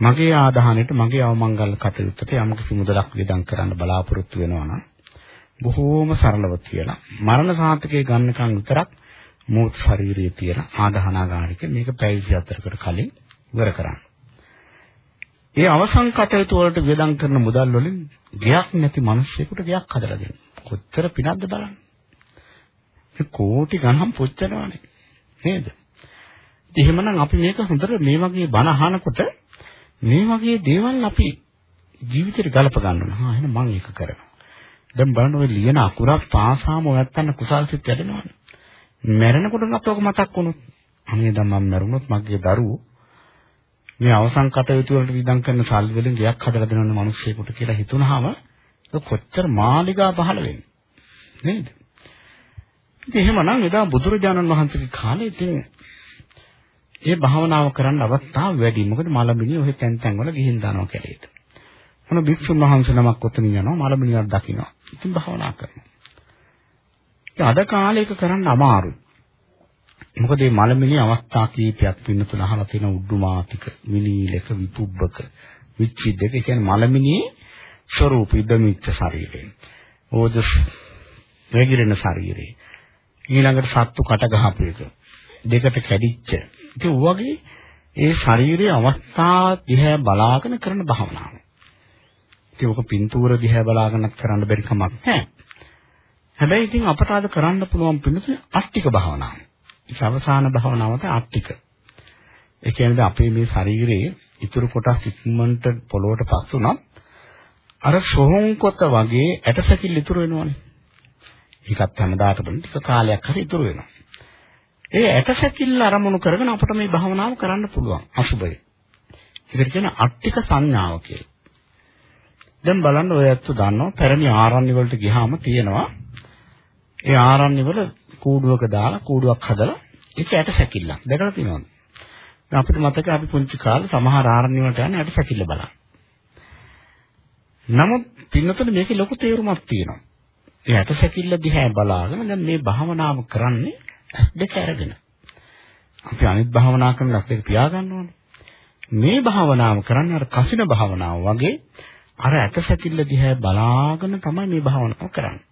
මගේ ආදාහනෙට මගේ අවමංගල කටයුත්තට යම්කිසි මුදලක් වියදම් කරන්න බලාපොරොත්තු වෙනවා නම් බොහෝම සරලව කියලා මරණ සාහිත්‍යයේ ගන්නකම් විතරක් මූත් ශරීරයේ තියෙන ආදාහනාගාරික මේක පැය 24කට කලින් ඉවර කරන්න. ඒ අවසන් කටයුතු වලට වියදම් කරන මුදල් වලින් ගයක් නැති මිනිස්සෙකුට ගයක් හදලා දෙන්න. කොච්චර පිනක්ද බලන්න. ඒ කෝටි ගණන් පුච්චනවානේ. නේද? ඉතින් එහෙමනම් අපි මේක හොඳට මේ වගේ බණ අහනකොට මේ වගේ දේවල් අපි ජීවිතේට ගලප ගන්න ඕන. හා එහෙනම් මම ඒක කරනවා. දැන් බලන්න ඔය ලියන අකුරක් පාසාම ඔයත්තන්න කුසල් සිත් වැඩෙනවනේ. මැරෙනකොට නත් ඔක මතක් වුණොත් අනේ දැන් මම මැරුණොත් මගේ දරුවෝ මේ අවසන් කටයුතු වලට විඳන් කරන සල්ලි වලින් ගයක් හදලා දෙනවනේ මිනිස්සෙකුට කියලා හිතුනහම කොච්චර මාලිගා පහළ වෙන්නේ නේද? ඉතින් එහෙමනම් එදා බුදුරජාණන් වහන්සේගේ කාලේ ඉතින් ඒ භාවනාව කරන්න අවස්ථාව වැඩි. මොකද මලමිණිය ඔහෙ තැන් තැන් වල ගිහින් දානවා කැලේට. මොන භික්ෂුන් වහන්සේ නමක් ඔතනින් යනවා මලමිණියක් දකිනවා. ඉතින් භාවනා කරනවා. ඉතින් අද කාලේක කරන්න අමාරුයි. මොකද මේ මලමිණි අවස්ථා කීපයක් පින්නතුන අහලා තියෙන උඩුමාතික, මිනීලක, විපුබ්බක, විච්ඡිද්දක කියන්නේ මලමිණියේ ස්වરૂප ඉදමිච්ච ශරීරයෙන්. ඕජස් වැగిරෙන ශරීරේ. ඊළඟට සත්තු කට ගහපු එක. දෙකට කැඩිච්ච. ඉතින් වගේ ඒ ශාරීරික අවස්ථා දිහා බලාගෙන කරන භාවනාව. ඉතින් ඔක පින්තූර දිහා බලාගෙනත් කරන්න බැරි කමක් නැහැ. හැබැයි ඉතින් අපට අද කරන්න පුළුවන් පින්තුනේ අට්ටික භාවනාව. ඒක අවසාන භාවනාව තමයි අට්ටික. ඒ කියන්නේ අපේ මේ ශරීරයේ ඉතුරු කොටස් ඉක්මනට පොළොවට පස් වුණා අර සොහොන් කොට වගේ ඇටසැකිලි ඉතුරු වෙනවනේ. ඒකත් හැමදාට බලන ටික කාලයක් හරි ඉතුරු වෙනවා. ඒ ඇටසැකිල්ල අරමුණු කරගෙන අපිට මේ භාවනාව කරන්න පුළුවන් අසුබය. ඒකට කියන අට්ටික සංඥාව කියලා. දැන් බලන්න ඔය ඇත්ත දන්නවා පැරණි ආරණ්‍ය වලට ගියාම තියෙනවා ඒ ආරණ්‍ය වල කූඩුවක දාලා කූඩුවක් හදලා ඒක ඇටසැකිල්ලක්. දැකලා තියෙනවද? අපිට මතක අපි පුංචි කාලේ සමහර ආරණ්‍ය වලට යන ඇටසැකිල්ල බලන්න. නමුත් පින්නතොට මේකේ ලොකු තේරුමක් තියෙනවා. ඒ ඇටසැකිල්ල දිහා බලාගෙන දැන් මේ භාවනාව කරන්නේ දෙක අරගෙන. අපි අනිත් භාවනා කරන ලක් දෙක පියාගන්න ඕනේ. මේ භාවනාව කරන්නේ අර කසින භාවනාව වගේ අර ඇටසැකිල්ල දිහා බලාගෙන තමයි මේ භාවනාව කරන්නේ.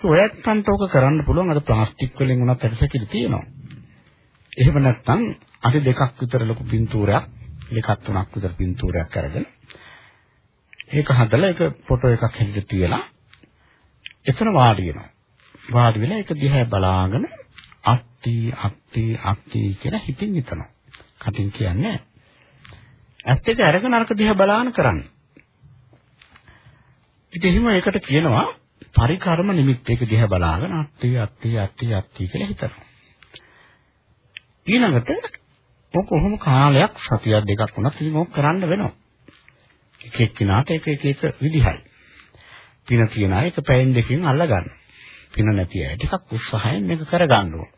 ඔයත්න්ට ඕක කරන්න පුළුවන් අර ප්ලාස්ටික් වලින් උනත් ඇටසැකිලි තියෙනවා. එහෙම නැත්නම් අති දෙකක් විතර ලොකු පින්තූරයක් දෙකක් තුනක් විතර පින්තූරයක් අරගෙන ඒක හදලා ඒක ෆොටෝ එකක් හැදිලා තියලා එතන වාඩි වෙනවා. වාඩි වෙලා ඒක දිහා බලාගෙන අත්ති අත්ති අත්ති කියලා හිතින් හිතනවා. කටින් කියන්නේ ඇත්ත එක අරගෙන අරක දිහා බලාන කරන්න. ඉතින් එහෙම ඒකට කියනවා පරිකර්ම නිමිත්ත එක දිහා බලාගෙන අත්ති අත්ති අත්ති අත්ති කියලා හිතනවා. ඊළඟට ඔක කොහොම කාලයක් සතියක් දෙකක් වුණත් ඉතින් ඕක කරන්න වෙනවා. එක එක්කිනාට එක එක එක විදිහයි. පින තියන අය එක පැයෙන් දෙකකින් අල්ල ගන්න. පින නැති අය ටිකක් උත්සාහයෙන් මේක කරගන්න ඕන.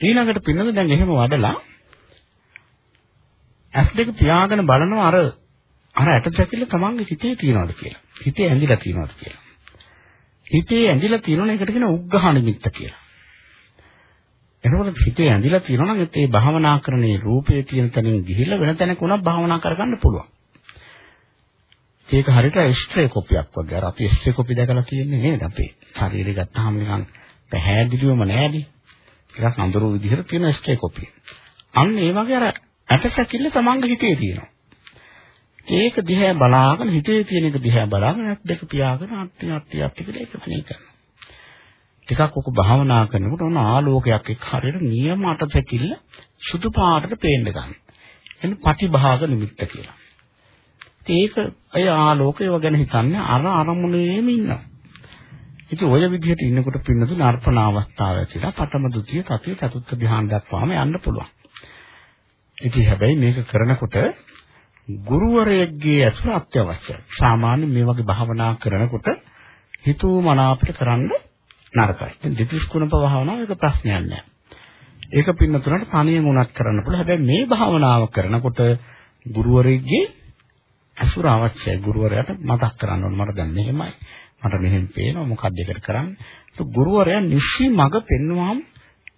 ඊළඟට පින්නද දැන් එහෙම වඩලා ඇස් දෙක පියාගෙන බලනවා අර අර ඇටසැකිල්ල තමන්ගේ හිතේ තියනවාද කියලා. හිතේ ඇඳිලා තියනවාද කියලා. හිතේ ඇඳිලා තියෙනවනේ ඒකට කියන උග්ඝහ නිමිත්ත කියලා. එතකොට හිතේ ඇඳිලා තියෙනවා නම් ඒ භාවනා කරන්නේ රූපේ තියෙන තැනින් ගිහිල්ලා වෙන තැනක උනත් භාවනා කරගන්න පුළුවන්. ඒක හරියට එස්ට්‍රේ කොපියක් වගේ. අර අපි එස්ට්‍රේ කොපි දැකලා තියෙන්නේ නේද අපේ ශරීරය ගත්තාම නිකන් පැහැදිලිවම නෑනේ. ටිකක් අඳුරු විදිහට තියෙන එස්ට්‍රේ කොපිය. අන්න ඒ වගේ අර ඇටසැකිල්ල තමන්ගේ හිතේ තියෙනවා. ඒක දිහා බලාගෙන හිතේ තියෙන එක දිහා බලාගෙන දෙක පියාගෙන අට්ටි අට්ටි අට්ටි කියලා ඒක වෙනේ කරනවා. ටිකක් ඔක භාවනා කරනකොට ඔන්න ආලෝකයක් එක්ක හරියට නියම අටසැකිල්ල සුදු පාටට පේන්න ගන්න. එන්නේ ප්‍රතිභාග නිමිත්ත කියලා. ඒක අය ආලෝකයව ගැන හිතන්නේ අර අරමුණේම ඉන්නවා. ඉතින් ඔය විදිහට ඉන්නකොට පින්නතුන අර්පණ අවස්ථාව ඇතිලා පඨම ද්විතීය තතිය චතුර්ථ ධ්‍යාන දක්වාම යන්න පුළුවන්. ඉතින් හැබැයි මේක කරනකොට ගුරුවරයෙක්ගේ ඇසුර අත්‍යවශ්‍යයි. සාමාන්‍ය මේ වගේ භාවනා කරනකොට හිතුව මනාපට කරන්න නරකයි. ඉතින් දෙතිස් කුණප භාවනාව ඒක ප්‍රශ්නයක් නෑ. ඒක පින්නතුනට තනියම උනත් කරන්න පුළුවන්. හැබැයි මේ භාවනාව කරනකොට ගුරුවරයෙක්ගේ ඇසුර අවශ්‍යයි. ගුරුවරයාට මතක් කරන්න ඕනේ මට දැන් මෙහෙමයි. මට මෙහෙම පේනවා මොකක්ද ඒකට කරන්නේ. ඒක ගුරුවරයා නිසි මඟ පෙන්වුවාම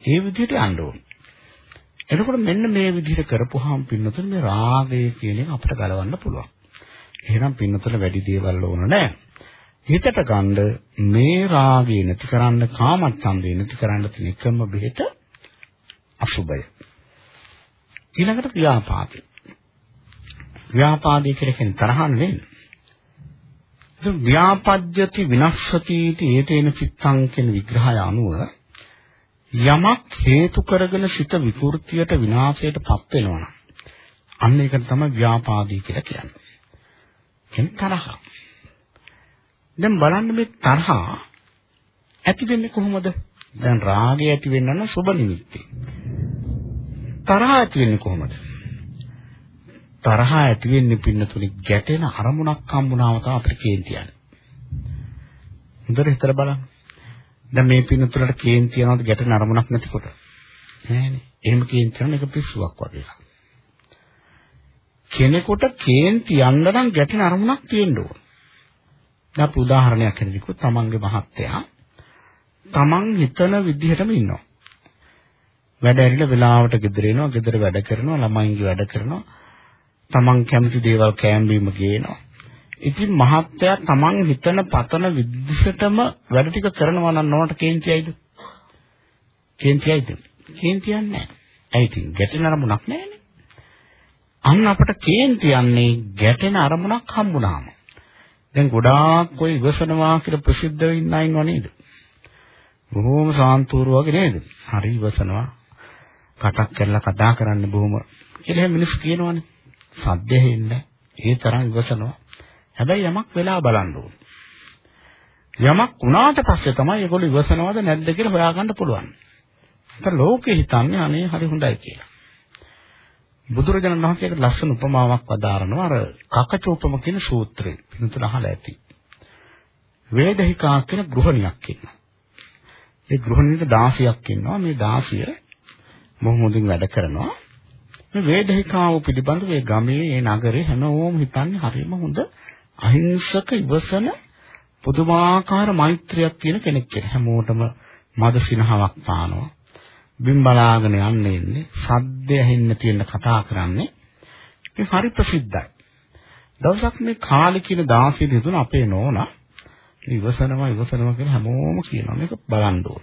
ඒ විදිහට යන්න ඕනේ. එතකොට මෙන්න මේ විදිහට කරපුවාම පින්නතුන් මේ රාගය කියන එක අපිට ගලවන්න පුළුවන්. එහෙනම් පින්නතුල වැඩි දේවල් ඕන නැහැ. හිතට ගන්න මේ රාගය නැති කරන්න කාමච්ඡන්දය නැති කරන්න තියෙන එකම බෙහෙත අසුබය. ඊළඟට ව්‍යාපාදේ. ව්‍යාපාදේ කියලා කියන්නේ තරහ නෙවෙයි. ඒ ව්‍යාපජ්‍යති විනස්සති इति ඒතේන චිත්තං කියන විග්‍රහය අනුව යමක් හේතු කරගෙන සිත විකෘතියට විනාශයට පත් වෙනවා අන්න ඒකට තමයි ව්‍යාපාදී කියලා කියන්නේ. කියන්නේ තරහ. දැන් බලන්න මේ තරහ ඇති වෙන්නේ කොහොමද? දැන් රාගය ඇති වෙන්න නම් සුබ නිමිත්තේ. තරහ ඇති වෙන්නේ කොහොමද? තරහ ඇති වෙන්නේ පින්නතුනි ගැටෙන අරමුණක් හම්බුනාම තමයි අපිට කේන්තියන්නේ. හොඳට හිතලා බලන්න. දැන් මේ පින්නතුලට කේන් තියනවාද? ගැටෙන අරමුණක් නැතිකොට. නෑනේ. එහෙම කේන් තියන එක පිස්සුවක් වගේ. කෙනෙකුට කේන් තියන්න නම් ගැටෙන අරමුණක් තියෙන්න ඕන. දැන් අපි උදාහරණයක් හරිදිකෝ තමන්ගේ මහත්තයා. තමන් හිතන විදිහටම ඉන්නවා. වැඩ ඇරිලා වෙලාවට ගෙදර එනවා ගෙදර වැඩ කරනවා ළමයින්ගේ වැඩ කරනවා. තමන් කැමති දේවල් කෑම්බීම ගේනවා. ඉතින් මහත්තයා Taman හිතන පතන විදිහටම වැඩ ටික කරනවා නම් නෝනට කේන්තියයිද? කේන්තියයිද? කේන්තියක් නැහැ. ඇයි ඉතින් ගැටෙන අරමුණක් නැහැනේ. අන්න අපට කේන්තියන්නේ ගැටෙන අරමුණක් හම්බුනාම. දැන් ගොඩාක් કોઈ ඉවසනවා කියලා ප්‍රසිද්ධ වෙන්න ඉන්නව නේද? බොහොම සාන්තුරු වගේ නේද? හරි ඉවසනවා. කටක් කරලා කතා කරන්න බොහොම කියලා මිනිස්සු කියනවනේ. සද්ද හෙන්නේ ඒ තරම් ඉවසනවා. හැබැයි යමක් වෙලා බලන්න ඕනේ. යමක් වුණාට පස්සේ තමයි ඒගොල්ලෝ ඉවසනවද නැද්ද කියලා හොයාගන්න පුළුවන්. ඒතර ලෝකෙ හිතන්නේ අනේ හරි හොඳයි කියලා. බුදුරජාණන් වහන්සේට ලස්සන උපමාවක් වදාරනවා අර කකචෝපම කියන සූත්‍රය. පිටුතුන අහලා ඇති. වේදහිකා කියන ගෘහණියක් ඉන්නවා. ඒ ගෘහණියට 16ක් ඉන්නවා. මේ 16 මොහොමුදින් වැඩ කරනවා. මේ වේදහිකාව පිළිබඳව මේ ගමේ මේ නගරේ හැමෝම හිතන්නේ හරිම හොඳ අහිංසක ඉවසන පුදුමාකාර මෛත්‍රියක් තියෙන කෙනෙක් කියලා. හැමෝටම මද සිනහාවක් පානවා. බිම් බලාගෙන යන්නේ ඉන්නේ. සද්ද ඇහෙන්න තියෙන කතා කරන්නේ. මේ හරි ප්‍රසිද්ධයි. දවසක් මේ කාලේ කියන 16 දින අපේ නෝනා ඉවසනවා ඉවසනවා කියලා හැමෝම කියනවා. මේක බලන්න ඕන.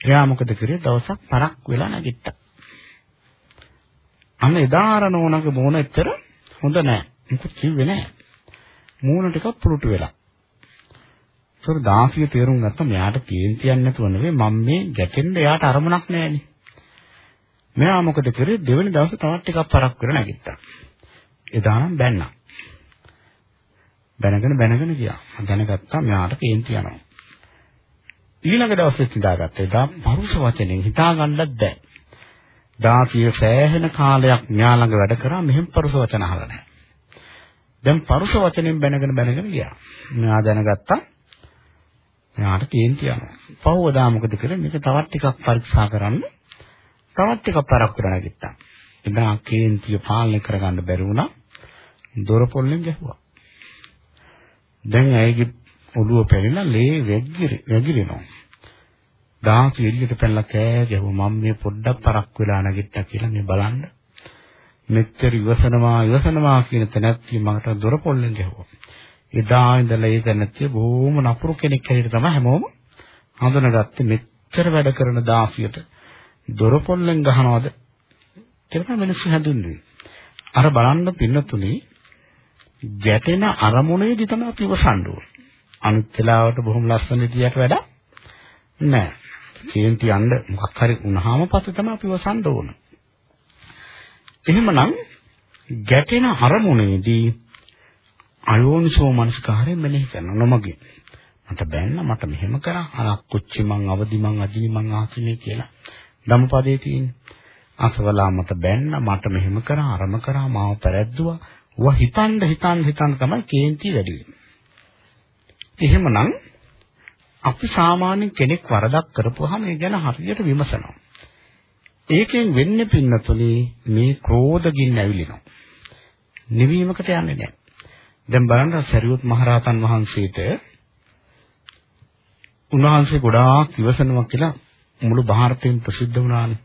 එයා මොකද කරේ දවසක් පරක් වෙලා නැගිට්ටා. අන්න එදා අර නෝනාගේ මොන එතර හොඳ නැහැ. මොකද කිව්වේ නැහැ. මූණ ටිකක් පුරුටු වෙලා. ඒතර දාසිය තේරුම් ගත්තා මෙයාට කේන්තියක් නැතුව නෙවෙයි මම මේ ගැටෙන්න එයාට අරමුණක් නැහැනේ. මෙයා මොකද කරේ දෙවෙනි දවසේ තවත් ටිකක් පරක් කර නැගිට්ටා. එදා නම් බැන්නා. බැනගෙන බැනගෙන ගියා. දැනගත්තා මෙයාට කේන්ති යනවා. ඊළඟ දවසේ හිතාගත්තා එදා පරුස වචනෙන් හිතා ගන්නත් බැහැ. දාසිය සෑහෙන කාලයක් මෙයා ළඟ වැඩ කරා මෙහෙම පරුස වචන අහලා නැහැ. දැන් පරුෂ වචනෙන් බැනගෙන බැනගෙන ගියා. මෙයා දැනගත්තා. මෙයාට කේන්ති යනවා. පහවදා මොකද කරේ? මේක තවත් ටිකක් පරීක්ෂා කරන්න තවත් ටිකක් පරක් කරලා නැගිට්ටා. එදා කේන්තිය පාලනය කරගන්න බැරි වුණා. දොර පොල්ලෙන් ගැහුවා. දැන් ඇයිගේ ඔළුව පැලිලා ලේ වැගිරි වැගිරිනවා. දාහක එළියට පැනලා කෑ ගැහුවා මම මේ පොඩ්ඩක් පරක් වෙලා නැගිට්ටා කියලා මේ බලන්න. මෙච්චර ඉවසනවා ඉවසනවා කියන තැනැත්තිය මකට දොර පොල්ලෙන් ගැහුවා. එදා ඉඳලා ඒ තැනැත්තිය බොහොම නපුරු කෙනෙක් හැටියට තමයි හැමෝම හඳුනගත්තේ මෙච්චර වැඩ කරන දාසියට දොර පොල්ලෙන් ගහනවද කියලා මිනිස්සු හැඳුන්වන්නේ. අර බලන්න පින්නතුනි ගැටෙන අරමුණේදී තමයි අපි ඉවසන්න ඕනේ. අනිත් වෙලාවට බොහොම ලස්සන විදියට වැඩ නැහැ. කේන්ති යන්න මොකක් හරි වුණාම පස්සේ තමයි අපි ඉවසන්න ඕන. එහෙමනම් ගැටෙන අරමුණේදී අයෝනිසෝ මනස්කාරයෙන් මෙනෙහි කරන නොමගින් මට බැන්න මට මෙහෙම කරා. අර කුච්චි මං අවදි මං අදිනි මං ආසිනේ කියලා ධම්මපදයේ තියෙන අසවලා මට බැන්න මට මෙහෙම කරා අරම කරා මාව පැරැද්දුවා. ඌ හිතන්න හිතන්න හිතන්න තමයි කේන්ති වැඩි වෙන්නේ. එහෙමනම් අපි සාමාන්‍ය කෙනෙක් වරදක් කරපුවාම ඒ ගැන හරියට විමසනවා. ඒකෙන් වෙන්නේ පින්නතුනේ මේ ක්‍රෝධ ගින්න ඇවිලිනවා. නිවීමකට යන්නේ නැහැ. දැන් බලන්න සරියුත් මහරහතන් වහන්සේට උන්වහන්සේ ගොඩාක් ඉවසනවා කියලා මුළු ಭಾರತයෙන් ප්‍රසිද්ධ වුණානේ.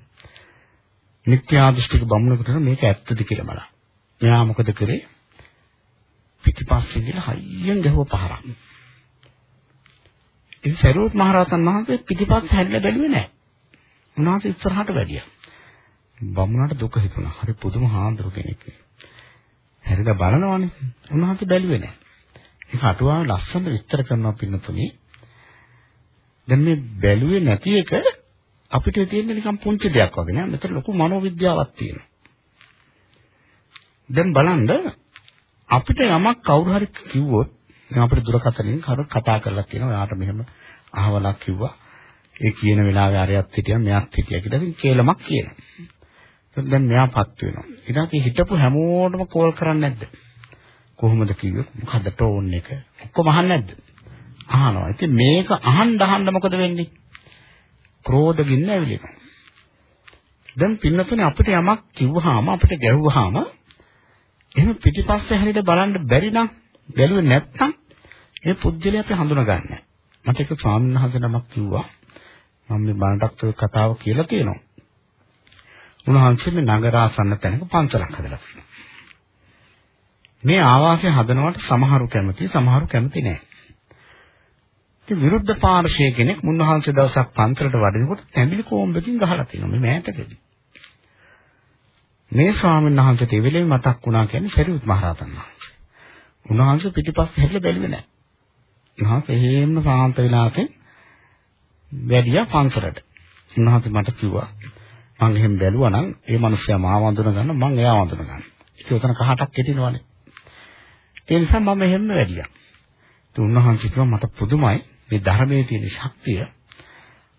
මිත්‍යා දෘෂ්ටික බමුණකට මේක ඇත්තද කියලා බලන්න. මෙයා මොකද කරේ? පිටිපස්සෙන් ගිහලා හයියෙන් ගහුව පහරක්. ඉතින් සරියුත් මහරහතන් වහන්සේ පිටිපස්ස හැරිලා බැලුවේ නැහැ. උන්වහන්සේ ඉස්සරහට වැඩියා. බමුණාට දුක හිතුණා. හරි පුදුම හාන්දරු කෙනෙක්. හැරිලා බලනවානේ. උන්වහන්සේ බැලුවේ නැහැ. ඒක අටුවාව ලස්සන විස්තර කරනවා පින්නතුනේ. දැන් මේ බැලුවේ නැති එක අපිට තියෙන නිකන් පුංචි දෙයක් වගේ නෑ. මෙතන ලොකු මනෝවිද්‍යාවක් තියෙනවා. දැන් බලන්න අපිට යමක් කවුරු හරි කිව්වොත් දැන් අපිට දුරකථනයෙන් කවුරු කතා කරලා කියනවා එයාට මෙහෙම අහවලක් කිව්වා. ඒ කියන වෙලාවේ අරයත් හිටියා මෙයත් හිටියා කියලා ඉතින් කේලමක් කියනවා. දැන් මෙයාපත් වෙනවා. ඊට හිටපු හැමෝටම කෝල් කරන්නේ නැද්ද? කොහොමද කිව්වේ? මොකද්ද ටෝන් එක? ඔක්කොම අහන්නේ නැද්ද? අහනවා. ඉතින් මේක අහන්න අහන්න මොකද වෙන්නේ? ක්‍රෝධ ගින්න ඇවිලෙනවා. දැන් පින්නතුනේ අපිට යමක් කිව්වහම අපිට ගැහුවාම එහෙම පිටිපස්සේ හැරිට බලන්න බැරි නම් බැලුවේ නැත්නම් මේ පුජ්‍යලේ අපි හඳුනගන්නේ. මට එක ස්වාමීන් වහන්සේ නමක් කිව්වා මම මේ බණටත් ඔය කතාව කියලා තියෙනවා. උන්වහන්සේ මේ නගරාසන්න තැනක පන්සලක් හදලා තියෙනවා. මේ ආවාසය හදනවට සමහරු කැමති සමහරු කැමති නැහැ. ඉතින් විරුද්ධ පාර්ශ්වයේ කෙනෙක් මුන්නහන්සේ දවසක් පන්සලට වඩිනකොට තැඹිලි කොම්බකින් ගහලා තියෙනවා මේ මෑතකදී. මේ ස්වාමීන් වහන්සේට ඒ වෙලෙම මතක් වුණා කියන්නේ සරියුත් මහරහතන් වහන්සේ. උන්වහන්සේ පිටිපස්ස හැරිලා බැලුවේ නැහැ. උන්වහන්සේ හේම්ම සාන්ත වෙලාවකින් වැඩියා පන්සලට. උන්වහන්සේ මට කිව්වා මං එහෙම බැලුවා නම් ඒ මිනිස්සයා මාව වඳුන ගන්න මං එයාව වඳුන ගන්න. ඒක උතන කහටක් හිටිනවනේ. ඒ නිසා මම එහෙම වැඩියා. ඒ උන්වහන්සේ කිව්වා මට පුදුමයි මේ ධර්මයේ තියෙන ශක්තිය.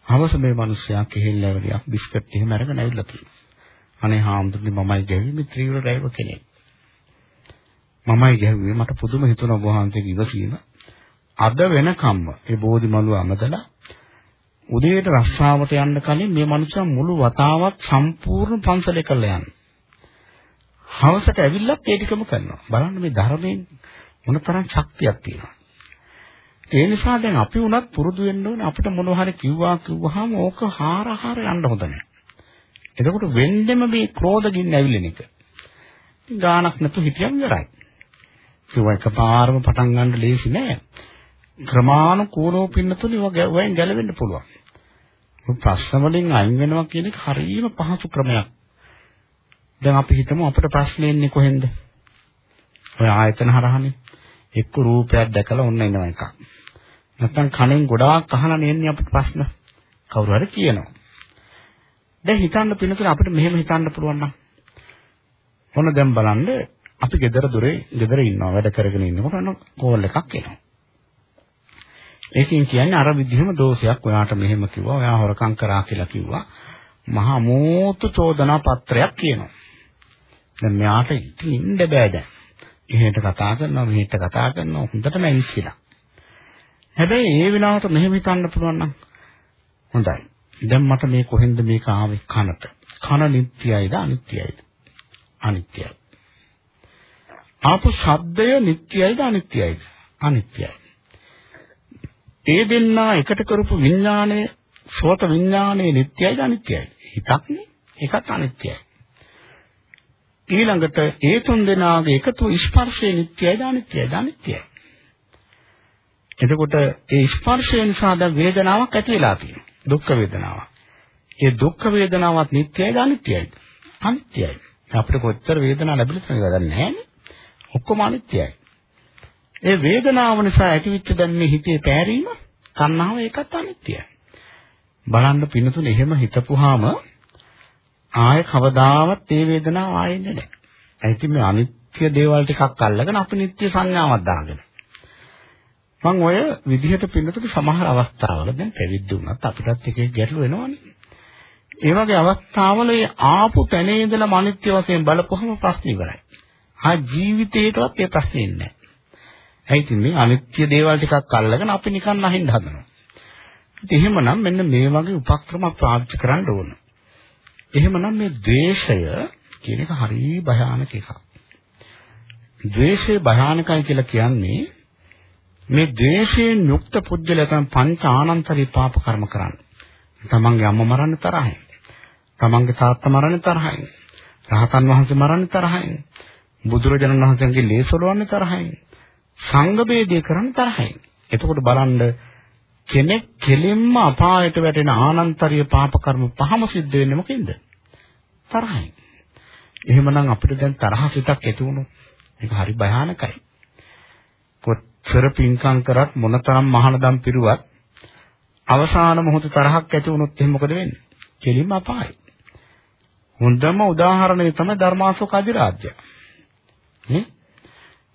අවස මේ මිනිස්සයා කෙහෙල්ලවලියක් බිස්කට් එහෙම අරගෙන ඇවිල්ලා තියෙනවා. අනේ හාමුදුරනේ මමයි ගැහුවේ මේ ත්‍රිවිධ ඩ්‍රයිවර් කෙනෙක්. මමයි ගැහුවේ මට පුදුම හිතුණා ඔබ වහන්සේගේ ඉවසීම. අද වෙනකම්ම ඒ බෝධි මළුව අමතලා උදේට රස්සාවට යන්න කලින් මේ මනුස්සයා මුළු වතාවත් සම්පූර්ණ පන්සලේ කරලා යනවා. හවසට ඇවිල්ලත් ඒ ටිකම කරනවා. බලන්න මේ ධර්මයෙන් මොනතරම් ශක්තියක් තියෙනවද? ඒ නිසා දැන් අපි උනත් පුරුදු වෙන්න ඕනේ අපිට මොනවා හරි කිව්වා කිව්වහම ඕක හාර හාර යන්න හොඳ නැහැ. එතකොට වෙන්නෙම මේ ක්‍රෝධ ගින්න ඇවිලෙන එක. ගානක් නැතු හිටියම් ඉවරයි. ඒක එකපාරම පටන් ගන්න ලේසි නෑ. ක්‍රමානුකූලව පින්නතුනි වයෙන් ගැලවෙන්න පුළුවන්. ප්‍රශ්න වලින් අයින් වෙනවා කියන එක හරියම පහසු ක්‍රමයක්. දැන් අපි හිතමු අපිට ප්‍රශ්නේ එන්නේ කොහෙන්ද? ඔය ආයතන හරහානේ. එක්ක රූපයක් දැකලා ඔන්න එනවා එකක්. නැත්තම් කණෙන් ගොඩාක් අහලා නෙන්නේ අපිට ප්‍රශ්න. කවුරු හරි කියනවා. දැන් හිතන්න පින්නතුනේ අපිට මෙහෙම හිතන්න පුළුවන් නම්. ඔන්න දැන් බලන්න අපි ගෙදර දොරේ ගෙදර ඉන්නවා වැඩ කරගෙන ඉන්නකොට ඔන්න කෝල් එකක් එනවා. ඒකෙන් කියන්නේ අර විදිහම දෝෂයක් ඔයාට මෙහෙම කිව්වා ඔයා හොරකම් කරා කියලා කිව්වා. මහා මෝතු චෝදනා පත්‍රයක් කියනවා. දැන් මෙයාට ඉන්න බෑ දැන්. එහෙට කතා කරනවා මෙහෙට කතා කරනවා හොඳටම ඇවිස්සලා. හැබැයි ඒ වෙලාවට මෙහෙම හිතන්න පුළුවන් නම් හොඳයි. දැන් මට මේ කොහෙන්ද මේක ආවේ කනට. කන නිට්ටයයිද අනිත්‍යයිද? අනිත්‍යයි. ආපු ශබ්දය නිට්ටයයිද අනිත්‍යයිද? අනිත්‍යයි. ඒ දෙන්නා එකට කරපු විඥාණය සෝත විඥාණය නිට්ටයයිද අනිත්‍යයිද? හිතක්නේ ඒකත් අනිත්‍යයි. ඊළඟට ඒ තුන් දෙනාගේ එකතු ස්පර්ශය නිට්ටයයිද අනිත්‍යයිද? අනිත්‍යයි. එතකොට ඒ ස්පර්ශය නිසා දැන් වේදනාවක් ඇති වෙලා තියෙනවා. දුක් වේදනාවක්. ඒ දුක් වේදනාවත් නිට්ටයයිද අනිත්‍යයිද? අනිත්‍යයි. අපිට කොච්චර වේදනාවක් ලැබිලා තියෙනවද නැහැ ඔක්කොම අනිත්‍යයි. ඒ වේදනාව නිසා ඇතිවෙච්ච දැන් මේ හිතේ පෑරීම තණ්හාව ඒකත් අනිත්‍යයි. බලන්න පිනතුන එහෙම හිතපුවාම ආය කවදාවත් ඒ වේදනාව ආයෙන්නේ නැහැ. ඒ කියන්නේ මේ අනිත්‍ය දේවල් ටිකක් අල්ලගෙන අපි නිත්‍ය සංඥාවක් දාගෙන. මම ඔය විදිහට පින්නතුක සමහර අවස්ථාවල දැන් පැවිදි වුණත් අපිටත් එක එක ගැටලු වෙනවනේ. ඒ වගේ අවස්ථාවල ඒ ආපු තැනේ ඉඳලා අනිත්‍ය වශයෙන් බලපුවම ප්‍රශ්න ඉවරයි. ආ ජීවිතේටවත් ඒ ප්‍රශ්නේ නැහැ. ඇයි මේ අනිත්‍ය දේවල් ටිකක් අල්ලගෙන අපි නිකන් අහින්න හදනවා. ඉතින් එහෙමනම් මෙන්න මේ වගේ උපක්‍රම පාවිච්චි කරන්න ඕන. එහෙමනම් මේ ද්වේෂය කියන එක හරිය භයානක එකක්. ද්වේෂය භයානකයි කියලා කියන්නේ මේ ද්වේෂයෙන් යුක්ත පුජ්‍යලයා තමයි පංච ආනන්තරී පාප කර්ම කරන්නේ. තමන්ගේ අම්මා මරන්න තරහින්. තමන්ගේ තාත්තා මරන්න තරහින්. රහතන් වහන්සේ මරන්න තරහින්. බුදුරජාණන් වහන්සේගේ ලේසොලවන්න තරහින්. සංඝ ભેදය කරන්න තරහින්. එතකොට බලන්න කෙනෙක් කෙලින්ම අපායට වැටෙන ආනන්තරීය පාප කර්ම පහම සිද්ධ වෙන්නේ මොකෙන්ද? තරහින්. එහෙමනම් අපිට දැන් තරහ සිතක් ඇති වුණොත් ඒක හරි භයානකයි. කොච්චර පින්කම් කරත් මොනතරම් මහානදම් පිරුවත් අවසාන මොහොත තරහක් ඇති වුණොත් එහෙනම් මොකද වෙන්නේ? කෙලින්ම අපායයි. හොඳම උදාහරණය තමයි ධර්මාශෝක අධිරාජ්‍ය. නේ?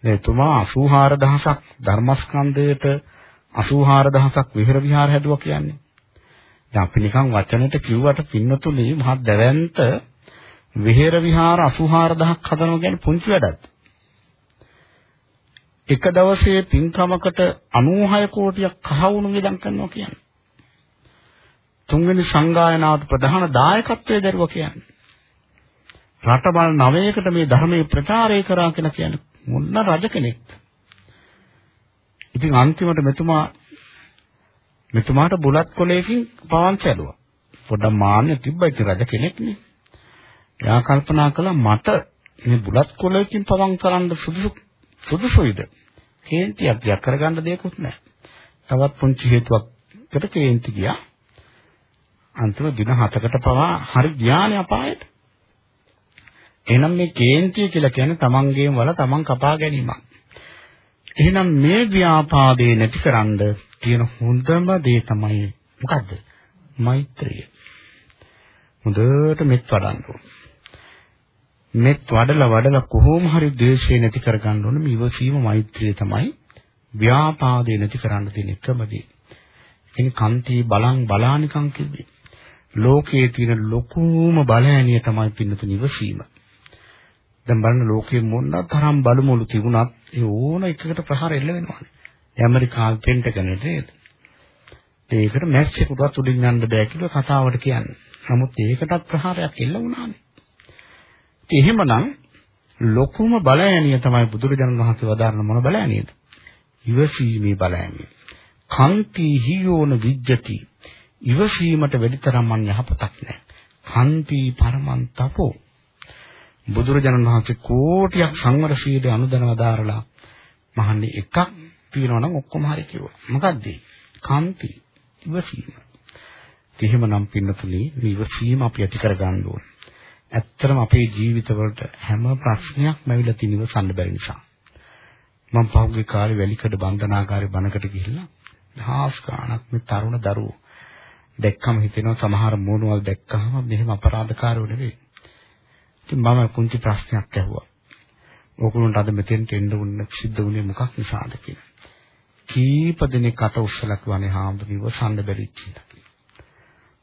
එතුමා 84000ක් ධර්මස්කන්ධයට 84000ක් විහෙර විහාර හැදුවා කියන්නේ. දැන් අපි නිකන් වචනෙට කිව්වට පින්නතුනේ මහත් දැවැන්ත විහෙර විහාර 84000ක් හදනවා කියන්නේ පුංචි වැඩක්. එක දවසේ පින්කමකට 96 කෝටියක් කහවණු වියදම් කරනවා කියන්නේ. තුන්වෙනි සංගායනාවට ප්‍රධාන දායකත්වයේ දරුවා කියන්නේ. රටවල් නවයකට මේ ධර්මයේ ප්‍රචාරය කරා කියලා කියන්නේ මොන රජ කෙනෙක්ද? ඉතින් අන්තිමට මෙතුමා මෙතුමාට බුලත් කොලයකින් පවන් සැලුවා. පොඩ්ඩක් මාන්න තිබ්බයි රජ කෙනෙක්නේ. එයා කල්පනා කළා මට මේ බුලත් කොලයකින් පවන් කරන්න සුදුසු සුදුසුයිද? කේන්තියක් යක් කරගන්න දෙයක්වත් නැහැ. තවත් පුංචි හේතුවක්කට කේන්ති ගියා. අන්තිම දින 7කට පවා හරි ඥානය අපායට. එහෙනම් මේ කේන්තිය කියලා කියන්නේ තමන්ගේම වල තමන් කපා ගැනීමක්. එහෙනම් මේ ව්‍යාපාදේ නැතිකරන්න තියෙන හොඳම දේ තමයි මොකද්ද? මෛත්‍රිය. හොඳට මෙත් වඩන්න ඕන. මෙත් වඩලා වඩලා කොහොම හරි ද්වේෂය නැති කරගන්න ඕන මේ ඉවසීම මෛත්‍රිය තමයි ව්‍යාපාදේ නැති කරන්න තියෙන එකම දේ. ඉතින් කන්ති බලං බලානිකම් කිව්වේ. ලෝකයේ තියෙන ලොකුම බලෑනිය තමයි පින්නතුන් ඉවසීම. දැන් බලන්න ලෝකයේ මොන තරම් බලමුළු තිබුණත් ඒ ඕන එකකට ප්‍රහාර එල්ල වෙනවානේ. ඇමරිකාවේ පෙන්ටගනට නේද? ඒකට මැච් එකකටවත් උඩින් යන්න බෑ කියලා කතාවට කියන්නේ. නමුත් ඒකටත් ප්‍රහාරයක් එල්ල වුණානේ. ඉතින් එහෙමනම් ලොකුම බලයණිය තමයි බුදුරජාණන් වහන්සේ වදාරන මොන බලයණියද? ඉවසීමේ බලයණිය. කන්ති හියෝන විජ්ජති. ඉවසීමට වැඩිතරම් මන් යහපතක් නැහැ. කන්ති පරමන්තපෝ බුදුරජාණන් වහන්සේ කෝටියක් සංවර සීලය අනුදැනව දාරලා මහන්නේ එකක් තියෙනවා නම් ඔක්කොම හරි කිව්වා. මොකද්ද? කාන්ති ඉවසීම. එහෙමනම් පින්නතුනි ඉවසීම අපි ඇති කරගන්න ඕන. ඇත්තටම අපේ ජීවිතවලට හැම ප්‍රශ්නයක්ම ඇවිල්ලා තියෙන ඉවසන්න බැරි නිසා. මම පහුගිය කාලේ වැලිකඩ බන්ධනාගාරේ බණකට ගිහිල්ලා දහස් ගාණක් මේ තරුණ දරුවෝ දැක්කම හිතෙනවා සමහර මූණවල් දැක්කහම මෙහෙම අපරාධකාරයෝ නෙවෙයි. ඉතින් මම පුංචි ප්‍රශ්නයක් ඇහුවා. ඕගොල්ලන්ට අද මෙතෙන්ට එන්න උන්න සිද්ධ වුණේ මොකක් නිසාද කියලා. කීප දෙනෙක් අත උස්සලා කිව්වනේ හාමුදුරුවෝ සම්ද බැරිච්ච කියලා.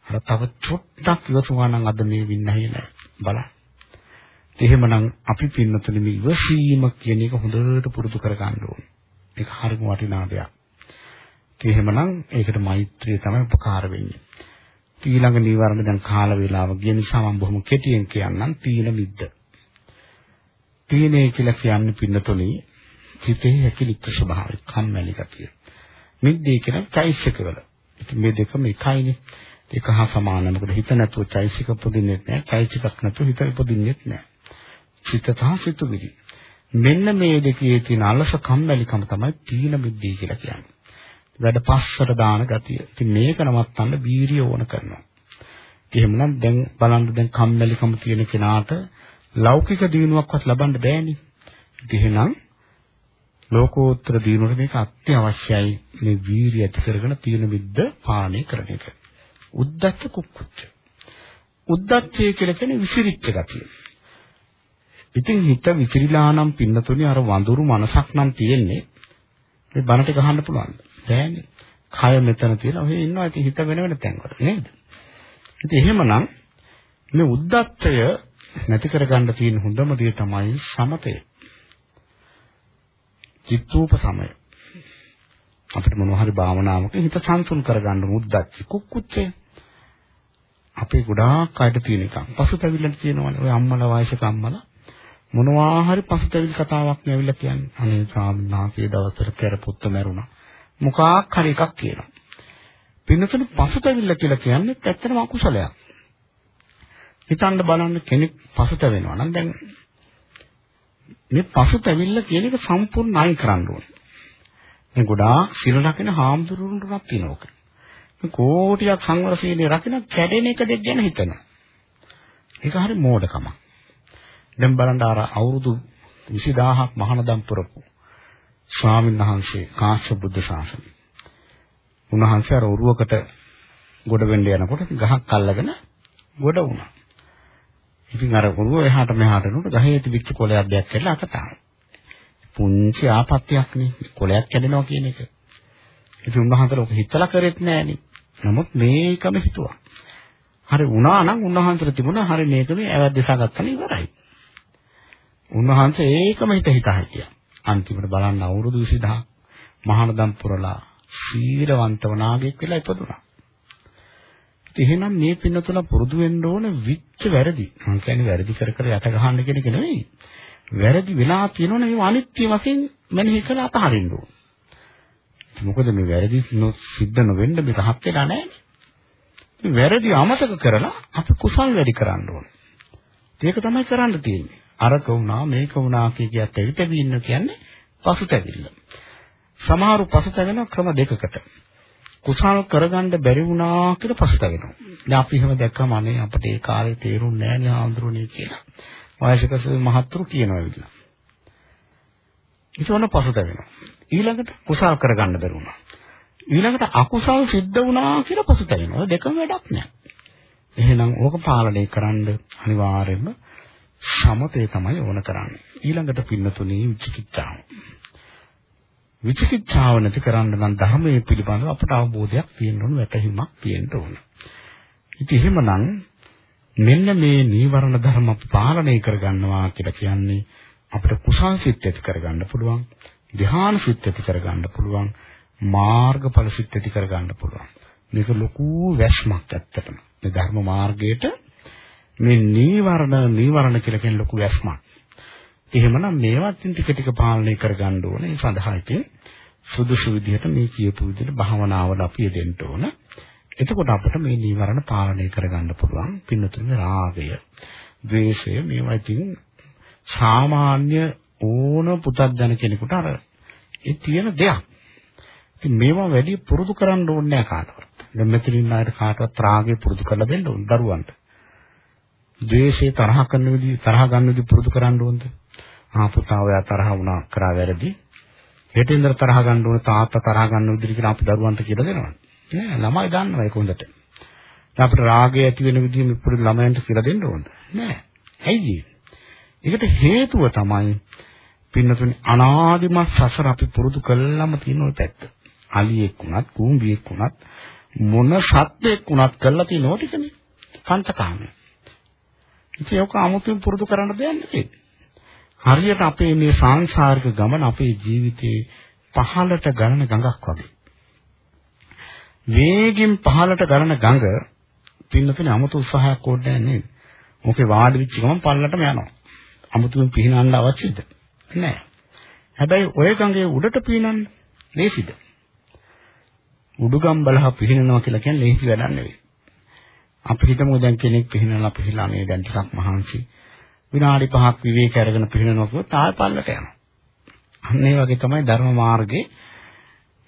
අර තව චොට්ටක් ඉවසුවා නම් අද මේ වින්නහේ නෑ බලන්න. එහෙමනම් අපි පින්නතුනි මේ ඉවසීම කියන එක හොඳට පුරුදු කර ගන්න ඕනේ. ඒක හරිම වටිනා දෙයක්. එහෙමනම් ඒකට මෛත්‍රිය තමයි උපකාර වෙන්නේ. ඊළඟ නීවරණ දැන් කාල වේලාව ගිය නිසා මම බොහොම කෙටියෙන් කියන්නම් තීන මිද්ද. තීනේ කියලා කියන්නේ පින්නතොලි හිතේ හැකිලිච්ච ස්වභාවය, කම්මැලි ගතිය. මිද්දේ කියන චෛසිකවල. ඉතින් මේ දෙකම එකයිනේ. ඒක හා සමානයි. මොකද හිත නැතුව චෛසික උපදින්නේ නැහැ. චෛසිකක් නැතුව හිත උපදින්නේ නැහැ. චිත්ත සහ සිතුවිලි. මෙන්න මේ දෙකේ තියෙන අලස කම්මැලිකම තමයි තීන මිද්දේ කියලා කියන්නේ. වැඩ පස්සට දාන ගතිය. ඉතින් මේක නවත්තන්න බීරිය ඕන කරනවා. එහෙමනම් දැන් බලන්න දැන් කම්මැලිකම තියෙන කෙනාට ලෞකික දිනුවක්වත් ලබන්න බෑනේ. එහෙනම් ලෝකෝත්තර දිනුවට මේක අත්‍යවශ්‍යයි. මේ වීරිය ඇති කරගෙන තියෙන විද්ද පාලනය කරන එක. උද්දච්ච කුක්කුච්ච. උද්දච්චය කියලා කියන්නේ විසිරිච්ච ගතිය. ඉතින් හිත විසිරීලා නම් පින්නතුනේ අර වඳුරු මනසක් නම් තියෙන්නේ මේ බණට ගහන්න පුළුවන්. බෑනේ. කය මෙතන තියලා ඔහේ ඉන්නවා. ඉතින් හිත වෙන වෙන තැන්වල නේද? ඉතින් එහෙමනම් මේ උද්දච්චය නැති කරගන්න තියෙන හොඳම දේ තමයි සමතය. චිත්තූප සමය. අපිට මොනවා හරි භාවනාවක හිත සංසුන් කරගන්න උද්දච්ච කුක්කුච්චේ අපේ ගොඩාක් අයට තියෙන එකක්. පසුතැවිල්ලක් තියෙනවනේ. ඔය අම්මලා වයසක අම්මලා මොනවා හරි පසුතැවිලි කතාවක් නෙවිලා කියන්නේ. අනේ ස්වාමීන් වහන්සේ දවසට කරපුත්ත මැරුණා. මොකක් හරි එකක් කියනවා. පින්නතුන පසුතැවිල්ල කියලා කියන්නේ ඇත්තටම අකුසලයක්. හිතන්න බලන්න කෙනෙක් පසුතැවෙනවා නම් දැන් මේ පසුතැවිල්ල කියන එක සම්පූර්ණ අයින් කරන්න ඕනේ. මේ ගොඩාක් සිල් රකින්න හාමුදුරුවන්ටවත් තියෙනවක. මේ කෝටියක් සංවර සීලේ රකින්න කැඩෙන එක දෙක් ගැන හිතනවා. ඒක හරි මෝඩකමක්. දැන් බලන්න අර අවුරුදු 20000ක් මහානදම් පුරපු ස්වාමීන් වහන්සේ කාශ්‍යප බුද්ධ ශාසනය. උන්වහන්සේ අර ඔරුවකට ගොඩ වෙන්න යනකොට ගහක් අල්ලගෙන ගොඩ වුණා. ඉතින් අර ඔරුව එහාට මෙහාට යනකොට ගහේ තිබිච්ච කොළයක් දැක් කරලා අත තාන. පුංචි ආපත්‍යක් නේ කොළයක් කැඩෙනවා කියන එක. ඉතින් උන්වහන්සේ ලෝක හිතලා කරෙත් නෑනේ. නමුත් මේකම හිතුවා. හරි වුණා නම් උන්වහන්සේට තිබුණා හරි මේක මේ ඇවැද්දසා ගත්තා ඉවරයි. උන්වහන්සේ ඒකම හිත හිතා හිටියා. අන්තිමට බලන්න අවුරුදු 20000 මහානදම් පුරලා සීලවන්තව නාගයෙක් වෙලා ඉපදුනා. එහෙනම් මේ පින්නතුල පුරුදු වෙන්න ඕන විච්ච වැරදි. මම කියන්නේ වැරදි කර කර යට ගහන්න කියන එක නෙවෙයි. වැරදි වෙලා තියෙනවනේ මේ අනිත්‍ය වශයෙන් මෙනෙහි කරලා අතහරින්න ඕන. මොකද මේ වැරදි සිද්ධ නොවෙන්න මේ රහත් වෙලා නැහැ. මේ වැරදි අමතක කරලා අපි කුසල් වැඩි කරන්න ඕන. ඒක තමයි කරන්න තියෙන්නේ. අරක වුණා මේක වුණා කියකියත් එවිටවි ඉන්න කියන්නේ පසුතැවිල්ල. සමහරු පසුතැවෙන ක්‍රම දෙකකට. කුසල් කරගන්න බැරි වුණා කියලා පසුතැවෙනවා. දැන් අපි එහෙම දැක්කම අනේ අපිට ඒ කාලේ තේරුන්නේ නැහැ නේ ආන්දරුණේ කියලා. වයසක මහත්තුරු කියනවා විදිහ. ඒකෝන පසුතැවෙනවා. ඊළඟට කුසල් කරගන්න බැරි වුණා. ඊළඟට අකුසල් සිද්ධ වුණා කියලා පසුතැවෙනවා. දෙකම වැඩක් නෑ. එහෙනම් ඕක පාලනය කරන්න අනිවාර්යයෙන්ම සමතේ තමයි ඕන කරන්නේ. ඊළඟට පින්නතුනේ විචිකිච්ඡාව. විචිකිච්ඡාව නැති කරන්න නම් ධර්මයේ පිළිබඳව අපට අවබෝධයක් තියෙන්න ඕන, වැටහීමක් තියෙන්න ඕන. ඉතින් එහෙමනම් මෙන්න මේ නීවරණ ධර්ම පාලනය කරගන්නවා කියලා කියන්නේ අපිට කුසල් සිත් ඇති කරගන්න පුළුවන්, ධ්‍යාන සිත් ඇති කරගන්න පුළුවන්, මාර්ගඵල සිත් ඇති කරගන්න පුළුවන්. මේක ලොකු වැස්මක් ඇත්තටම. මේ ධර්ම මාර්ගයේට මේ නීවරණ නීවරණ කියලා කියන ලොකු වැස්මක්. එහෙමනම් මේවත් ටික ටික පාලනය කරගන්න ඕනේ. ඒ සඳහා ඉතින් සුදුසු විදිහට මේ කියපු විදිහට භාවනාවල අපි යෙදෙන්න ඕන. එතකොට අපිට මේ නීවරණ පාලනය කරගන්න පුළුවන්. පින්නතුනේ රාගය, ද්වේෂය මේවා ඉතින් සාමාන්‍ය ඕන පුතත්ජන කෙනෙකුට අර ඒ තියෙන දෙයක්. ඉතින් මේවා වැඩි පුරුදු කරන්න ඕනේ නැහැ කාටවත්. දැන් මෙතන ඉන්න අයට කාටවත් රාගය පුරුදු කරලා දෙන්න ඕන දරුවන්ට. ද්වේෂය තරහ කරන විදිහ තරහ ගන්න විදිහ පුරුදු කරන්න ඕනද? ආ පුතා ඔයා තරහ වුණා කරා වැරදි. හෙට ඉඳලා තරහ ගන්න ඕන තාත්තා තරහ ගන්න විදිහ කියලා අපි දරුවන්ට කියලා දෙනවා. නෑ ළමයි දන්නවා ඒක හොඳට. දැන් අපිට රාගය ඇති වෙන විදිහ මේ පුරුදු ළමයන්ට කියලා දෙන්න ඕනද? නෑ. ඇයි ඒකට හේතුව තමයි පින්නතුනි අනාදිමත් සසර අපි පුරුදු කළාම තියෙන ওই පැත්ත. අලියෙක් වුණත්, කූඹියෙක් වුණත් මොන සත්වෙක් වුණත් කළා තියෙන ඕ ටිකනේ. පංචකාමයේ. ඉතින් ඒක 아무තුම් පුරුදු කරන්න දෙයක් නෙවෙයි. හරියට අපේ මේ සංසාරික ගමන අපේ ජීවිතේ පහළට ගලන ගඟක් වගේ. වේගෙන් පහළට ගලන ගඟ පින්නතුනේ 아무තු උත්සාහයක් ඕනේ නෑ. මොකේ වාඩි වෙච්ච ගමන් පල්ලටම යනවා. 아무තුම් පිහිනන්න අවශ්‍යද? නෑ. හැබැයි ඔය ගඟේ උඩට පිහිනන්න ලේසිද? උඩුගම් බලහ පිහිනනවා කියලා කියන්නේ ලේසි වැඩක් නෙවෙයි. අපි හිතමු දැන් කෙනෙක් පිහිනලා පිහිලා මේ දැන් ටිකක් මහන්සි. විනාඩි 5ක් විවේක අරගෙන පිහිනනවා කිව්වොත් ආය පල්ලට යනවා. අන්න ඒ වගේ තමයි ධර්ම මාර්ගේ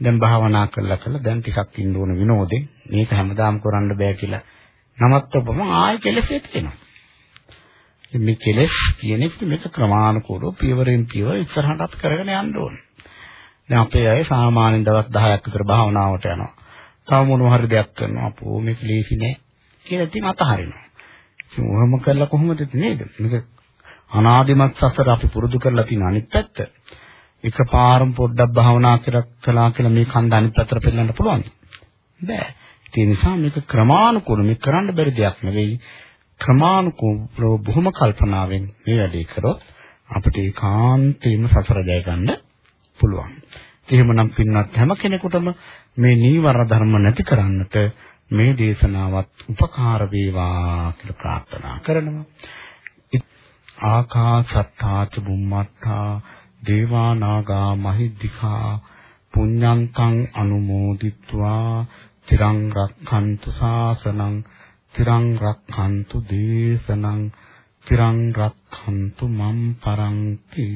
දැන් භාවනා කරලා කරලා දැන් ටිකක් ඉන්න ඕන විනෝදේ මේක හැමදාම කරන්න බෑ කියලා නමත්තපම ආයෙ කෙලෙසෙත් එනවා. මේ කෙලෙස් කියන එක මේක ක්‍රමානුකූලව පියවරෙන් පියවර ඉස්සරහට අපි කරගෙන යන්න ඕනේ. දැන් අපේ අය සාමාන්‍යයෙන් දවස් 10ක් විතර භාවනාවට යනවා. තව මොනවා හරි දෙයක් කරනවා. අපෝ මේක ලේසි නෑ කියලා ඉතින් අතහරිනවා. ඉතින් ඔහොම කරලා කොහොමද නේද? මේක අනාදිමත් සසර අපි පුරුදු කරලා තියෙන අනිත් පැත්ත. එකපාරම පොඩ්ඩක් භාවනා කළා කියලා මේ කන්ද අනිත් පැත්තට පෙන්නන්න පුළුවන්ද? බෑ. ඒ නිසා මේක ක්‍රමානුකූලව මේ කරන්න බැරි දෙයක් නෙවෙයි. ක්‍රමානුකූලව බොහොම කල්පනාවෙන් මේ වැඩේ කරොත් අපිට ඒකාන්තයෙන්ම සසර ජය ගන්න පුළුවන්. එහෙමනම් පින්වත් හැම කෙනෙකුටම මේ නීවර ධර්ම නැති කරන්නට මේ දේශනාවත් උපකාර වේවා කියලා ප්‍රාර්ථනා කරනවා. ආකාසත්තාච බුම්මත්තා දේවා නාග මහිද්దికා පුඤ්ඤන්තං අනුමෝදිත්වා තිරං රක්ඛන්තු ශාසනං තිරං රක්ඛන්තු දේශනං තිරං රක්ඛන්තු මම් පරන්ති